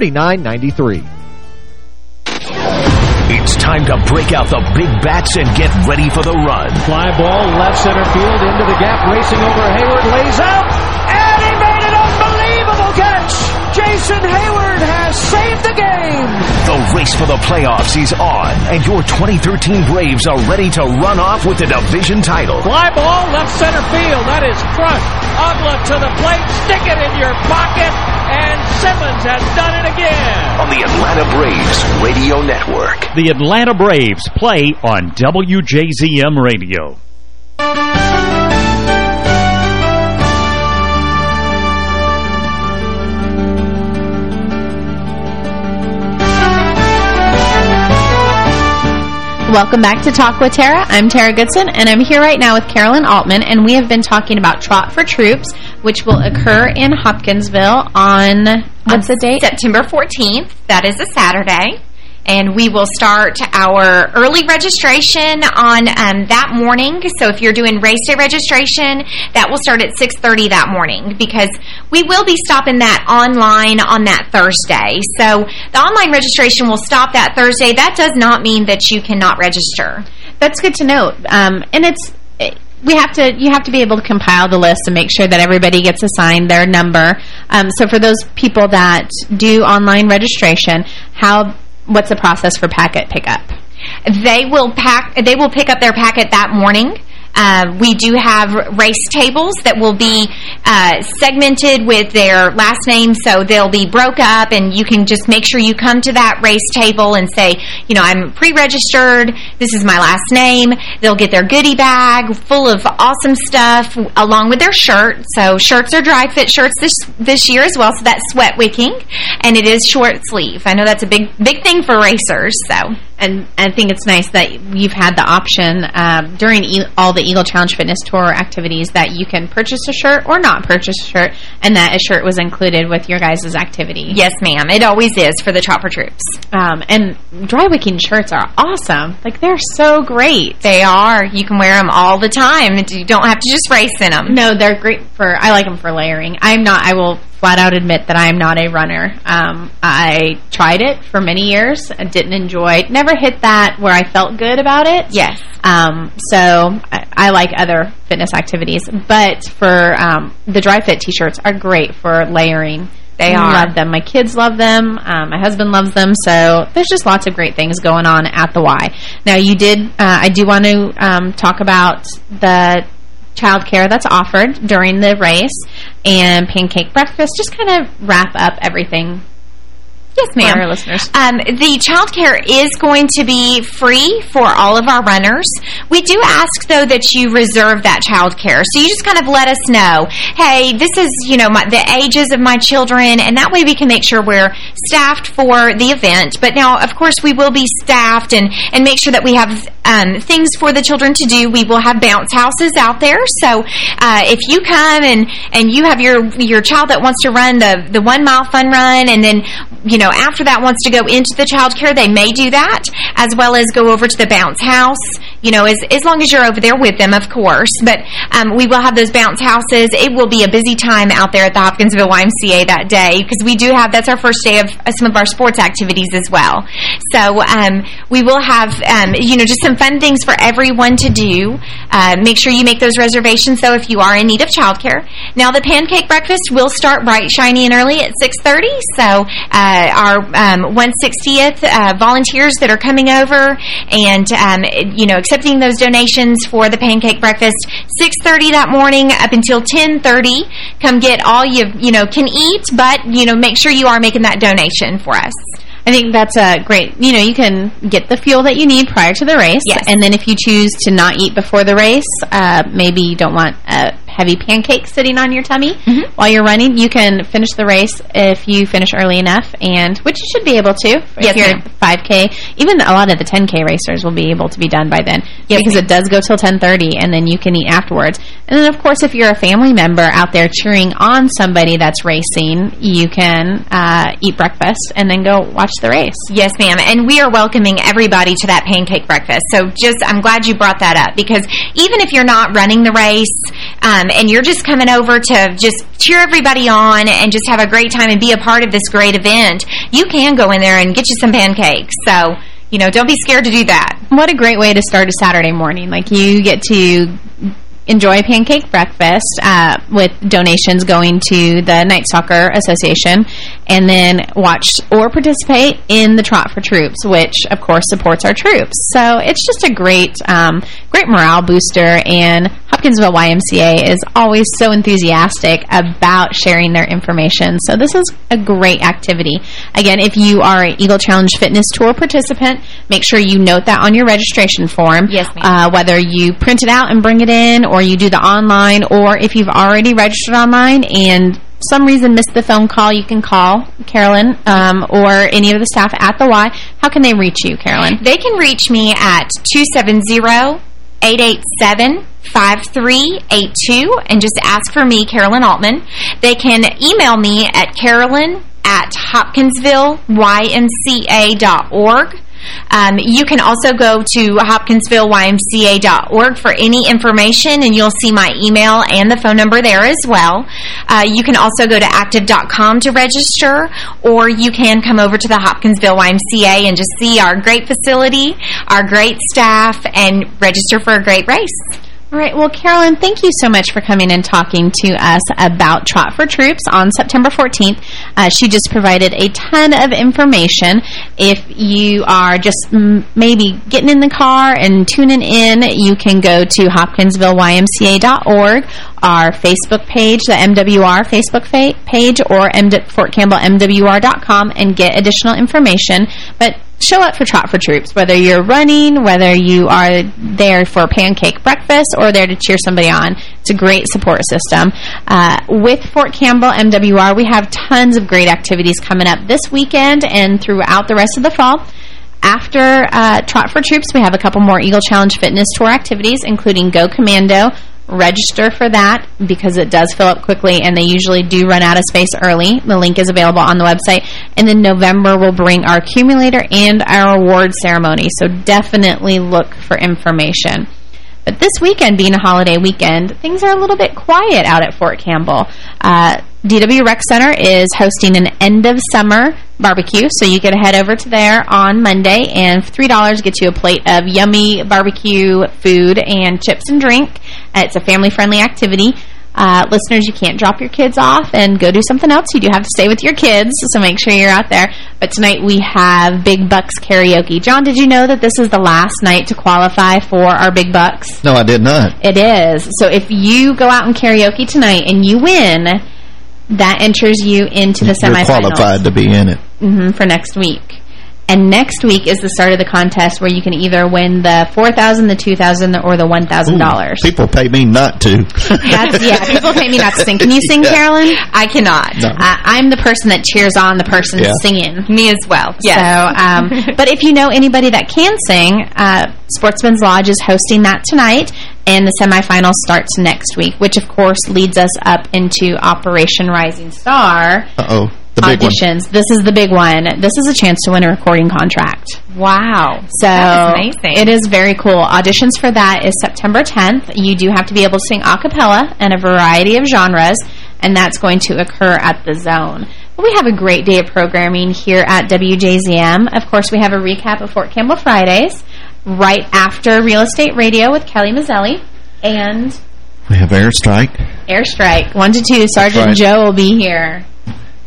931-906-3993. It's time to break out the big bats and get ready for the run. Fly ball left center field into the gap, racing over Heyward, lays out, and he made an unbelievable catch. Jason Heyward has saved the game. The race for the playoffs is on, and your 2013 Braves are ready to run off with the division title. Fly ball left center field. That is crushed. Uggla to the plate. Stick it in your pocket. And Simmons has done it again. On the Atlanta Braves Radio Network. The Atlanta Braves play on WJZM Radio. Welcome back to Talk with Tara. I'm Tara Goodson, and I'm here right now with Carolyn Altman, and we have been talking about Trot for Troops, which will occur in Hopkinsville on, what's the date? September 14th. That is a Saturday. And we will start our early registration on um, that morning. So if you're doing race day registration, that will start at 6.30 that morning because we will be stopping that online on that Thursday. So the online registration will stop that Thursday. That does not mean that you cannot register. That's good to note. Um, and it's we have to you have to be able to compile the list and make sure that everybody gets assigned their number. Um, so for those people that do online registration, how what's the process for packet pickup? They will pack. They will pick up their packet that morning. Uh, we do have race tables that will be uh, segmented with their last name, so they'll be broke up, and you can just make sure you come to that race table and say, you know, I'm pre-registered, this is my last name. They'll get their goodie bag full of awesome stuff along with their shirt. So shirts are dry fit shirts this this year as well, so that's sweat wicking, and it is short sleeve. I know that's a big big thing for racers, so... And I think it's nice that you've had the option um, during e all the Eagle Challenge Fitness Tour activities that you can purchase a shirt or not purchase a shirt, and that a shirt was included with your guys' activity. Yes, ma'am. It always is for the Chopper Troops. Um, and dry wicking shirts are awesome. Like, they're so great. They are. You can wear them all the time. You don't have to just race in them. No, they're great for, I like them for layering. I'm not, I will flat out admit that I am not a runner. Um, I tried it for many years. I didn't enjoy Never hit that where I felt good about it. Yes. Um, so I, I, like other fitness activities. But for um, the dry fit t-shirts are great for layering. They I are. love them. My kids love them. Um, my husband loves them. So there's just lots of great things going on at the Y. Now you did, uh, I do want to um, talk about the childcare that's offered during the race and pancake breakfast. Just kind of wrap up everything Yes, ma'am. our listeners. Um, the child care is going to be free for all of our runners. We do ask, though, that you reserve that child care. So you just kind of let us know, hey, this is, you know, my, the ages of my children, and that way we can make sure we're staffed for the event. But now, of course, we will be staffed and, and make sure that we have um, things for the children to do. We will have bounce houses out there. So uh, if you come and, and you have your, your child that wants to run the, the one-mile fun run and then, you know, after that wants to go into the child care, they may do that, as well as go over to the bounce house, you know, as, as long as you're over there with them, of course. But um, we will have those bounce houses. It will be a busy time out there at the Hopkinsville YMCA that day because we do have, that's our first day of uh, some of our sports activities as well. So um, we will have, um, you know, just some fun things for everyone to do. Uh, make sure you make those reservations, though, if you are in need of childcare. Now, the pancake breakfast will start bright, shiny, and early at 6.30. So uh, our um, 160th uh, volunteers that are coming over and, um, you know, accepting those donations for the pancake breakfast, 6.30 that morning up until 10.30. Come get all you, you know, can eat, but, you know, make sure you are making that donation for us. I think that's a great, you know, you can get the fuel that you need prior to the race. Yes. And then if you choose to not eat before the race, uh, maybe you don't want a heavy pancake sitting on your tummy Mm-hmm. while you're running, you can finish the race if you finish early enough, and which you should be able to. Yes, if you're ma'am. 5K. Even a lot of the 10K racers will be able to be done by then. Yes, because it does go till 10.30, and then you can eat afterwards. And then, of course, if you're a family member out there cheering on somebody that's racing, you can uh, eat breakfast and then go watch the race. Yes, ma'am. And we are welcoming everybody to that pancake breakfast. So just, I'm glad you brought that up because even if you're not running the race um, and you're just coming over to just cheer everybody on and just have a great time and be a part of this great event, you can go in there and get you some pancakes. So, you know, don't be scared to do that. What a great way to start a Saturday morning. Like, you get to enjoy pancake breakfast uh, with donations going to the Night Stalker Association and then watch or participate in the Trot for Troops, which, of course, supports our troops. So it's just a great, um, great morale booster, and Hopkinsville YMCA is always so enthusiastic about sharing their information. So this is a great activity. Again, if you are an Eagle Challenge Fitness Tour participant, make sure you note that on your registration form. Yes. Uh, whether you print it out and bring it in, or you do the online, or if you've already registered online and some reason missed the phone call, you can call Carolyn um, or any of the staff at the Y. How can they reach you, Carolyn? They can reach me at 270-887-5382 and just ask for me, Carolyn Altman. They can email me at carolyn at hopkinsvilleymca.org. Um, you can also go to hopkinsvilleymca.org for any information, and you'll see my email and the phone number there as well. Uh, you can also go to active.com to register, or you can come over to the Hopkinsville YMCA and just see our great facility, our great staff, and register for a great race. All right. Well, Carolyn, thank you so much for coming and talking to us about Trot for Troops on September 14th. Uh, she just provided a ton of information. If you are just maybe getting in the car and tuning in, you can go to hopkinsvilleymca.org, our Facebook page, the MWR Facebook page, or Fort Campbell MWR.com and get additional information. But show up for Trot for Troops, whether you're running, whether you are there for pancake breakfast, or there to cheer somebody on. It's a great support system. Uh, with Fort Campbell MWR, we have tons of great activities coming up this weekend and throughout the rest of the fall. After uh, Trot for Troops, we have a couple more Eagle Challenge Fitness Tour activities, including Go Commando, register for that because it does fill up quickly and they usually do run out of space early. The link is available on the website. And then November we'll bring our accumulator and our award ceremony. So definitely look for information. But this weekend being a holiday weekend, things are a little bit quiet out at Fort Campbell. Uh, DW Rec Center is hosting an end-of-summer barbecue, so you can head over to there on Monday, and $3 gets you a plate of yummy barbecue food and chips and drink. It's a family-friendly activity. Uh, listeners, you can't drop your kids off and go do something else. You do have to stay with your kids, so make sure you're out there. But tonight we have Big Bucks Karaoke. John, did you know that this is the last night to qualify for our Big Bucks? No, I did not. It is. So if you go out and karaoke tonight and you win, that enters you into the You're semifinals. qualified to be in it. Mm -hmm, for next week. And next week is the start of the contest where you can either win the 4,000, the 2,000, or the $1,000. People pay me not to. [LAUGHS] That's, yeah, people pay me not to sing. Can you sing, [LAUGHS] Yeah. Carolyn? I cannot. No. Uh, I'm the person that cheers on the person Yeah. singing. Me as well. Yes. So, um, [LAUGHS] but if you know anybody that can sing, uh, Sportsman's Lodge is hosting that tonight, and the semifinal starts next week, which of course leads us up into Operation Rising Star Uh-oh. The big one. auditions. This is the big one. This is a chance to win a recording contract. Wow. So That is amazing. it is very cool. Auditions for that is September 10th. You do have to be able to sing a cappella in a variety of genres, and that's going to occur at the Zone. But we have a great day of programming here at WJZM. Of course, we have a recap of Fort Campbell Fridays right after Real Estate Radio with Kelly Mazzelli and We have airstrike. Airstrike. One to two. Sergeant right. Joe will be here.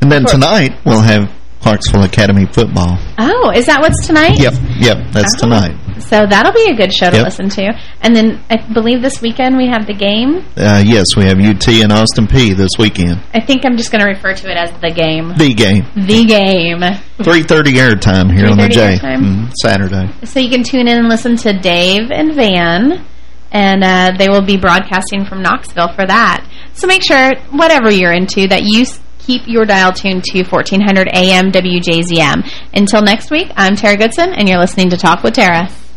And then tonight, we'll have Clarksville Academy football. Oh, is that what's tonight? Yep, yep, that's Oh. tonight. So that'll be a good show to Yep. listen to. And then I believe this weekend we have the game. Uh, yes, we have UT and Austin Peay this weekend. I think I'm just going to refer to it as the game. The game. The game. 3.30 airtime here on the J. Mhm, Saturday. So you can tune in and listen to Dave and Van, and uh, they will be broadcasting from Knoxville for that. So make sure, whatever you're into, that you keep your dial tuned to 1400 AM WJZM. Until next week, I'm Tara Goodson, and you're listening to Talk with Tara.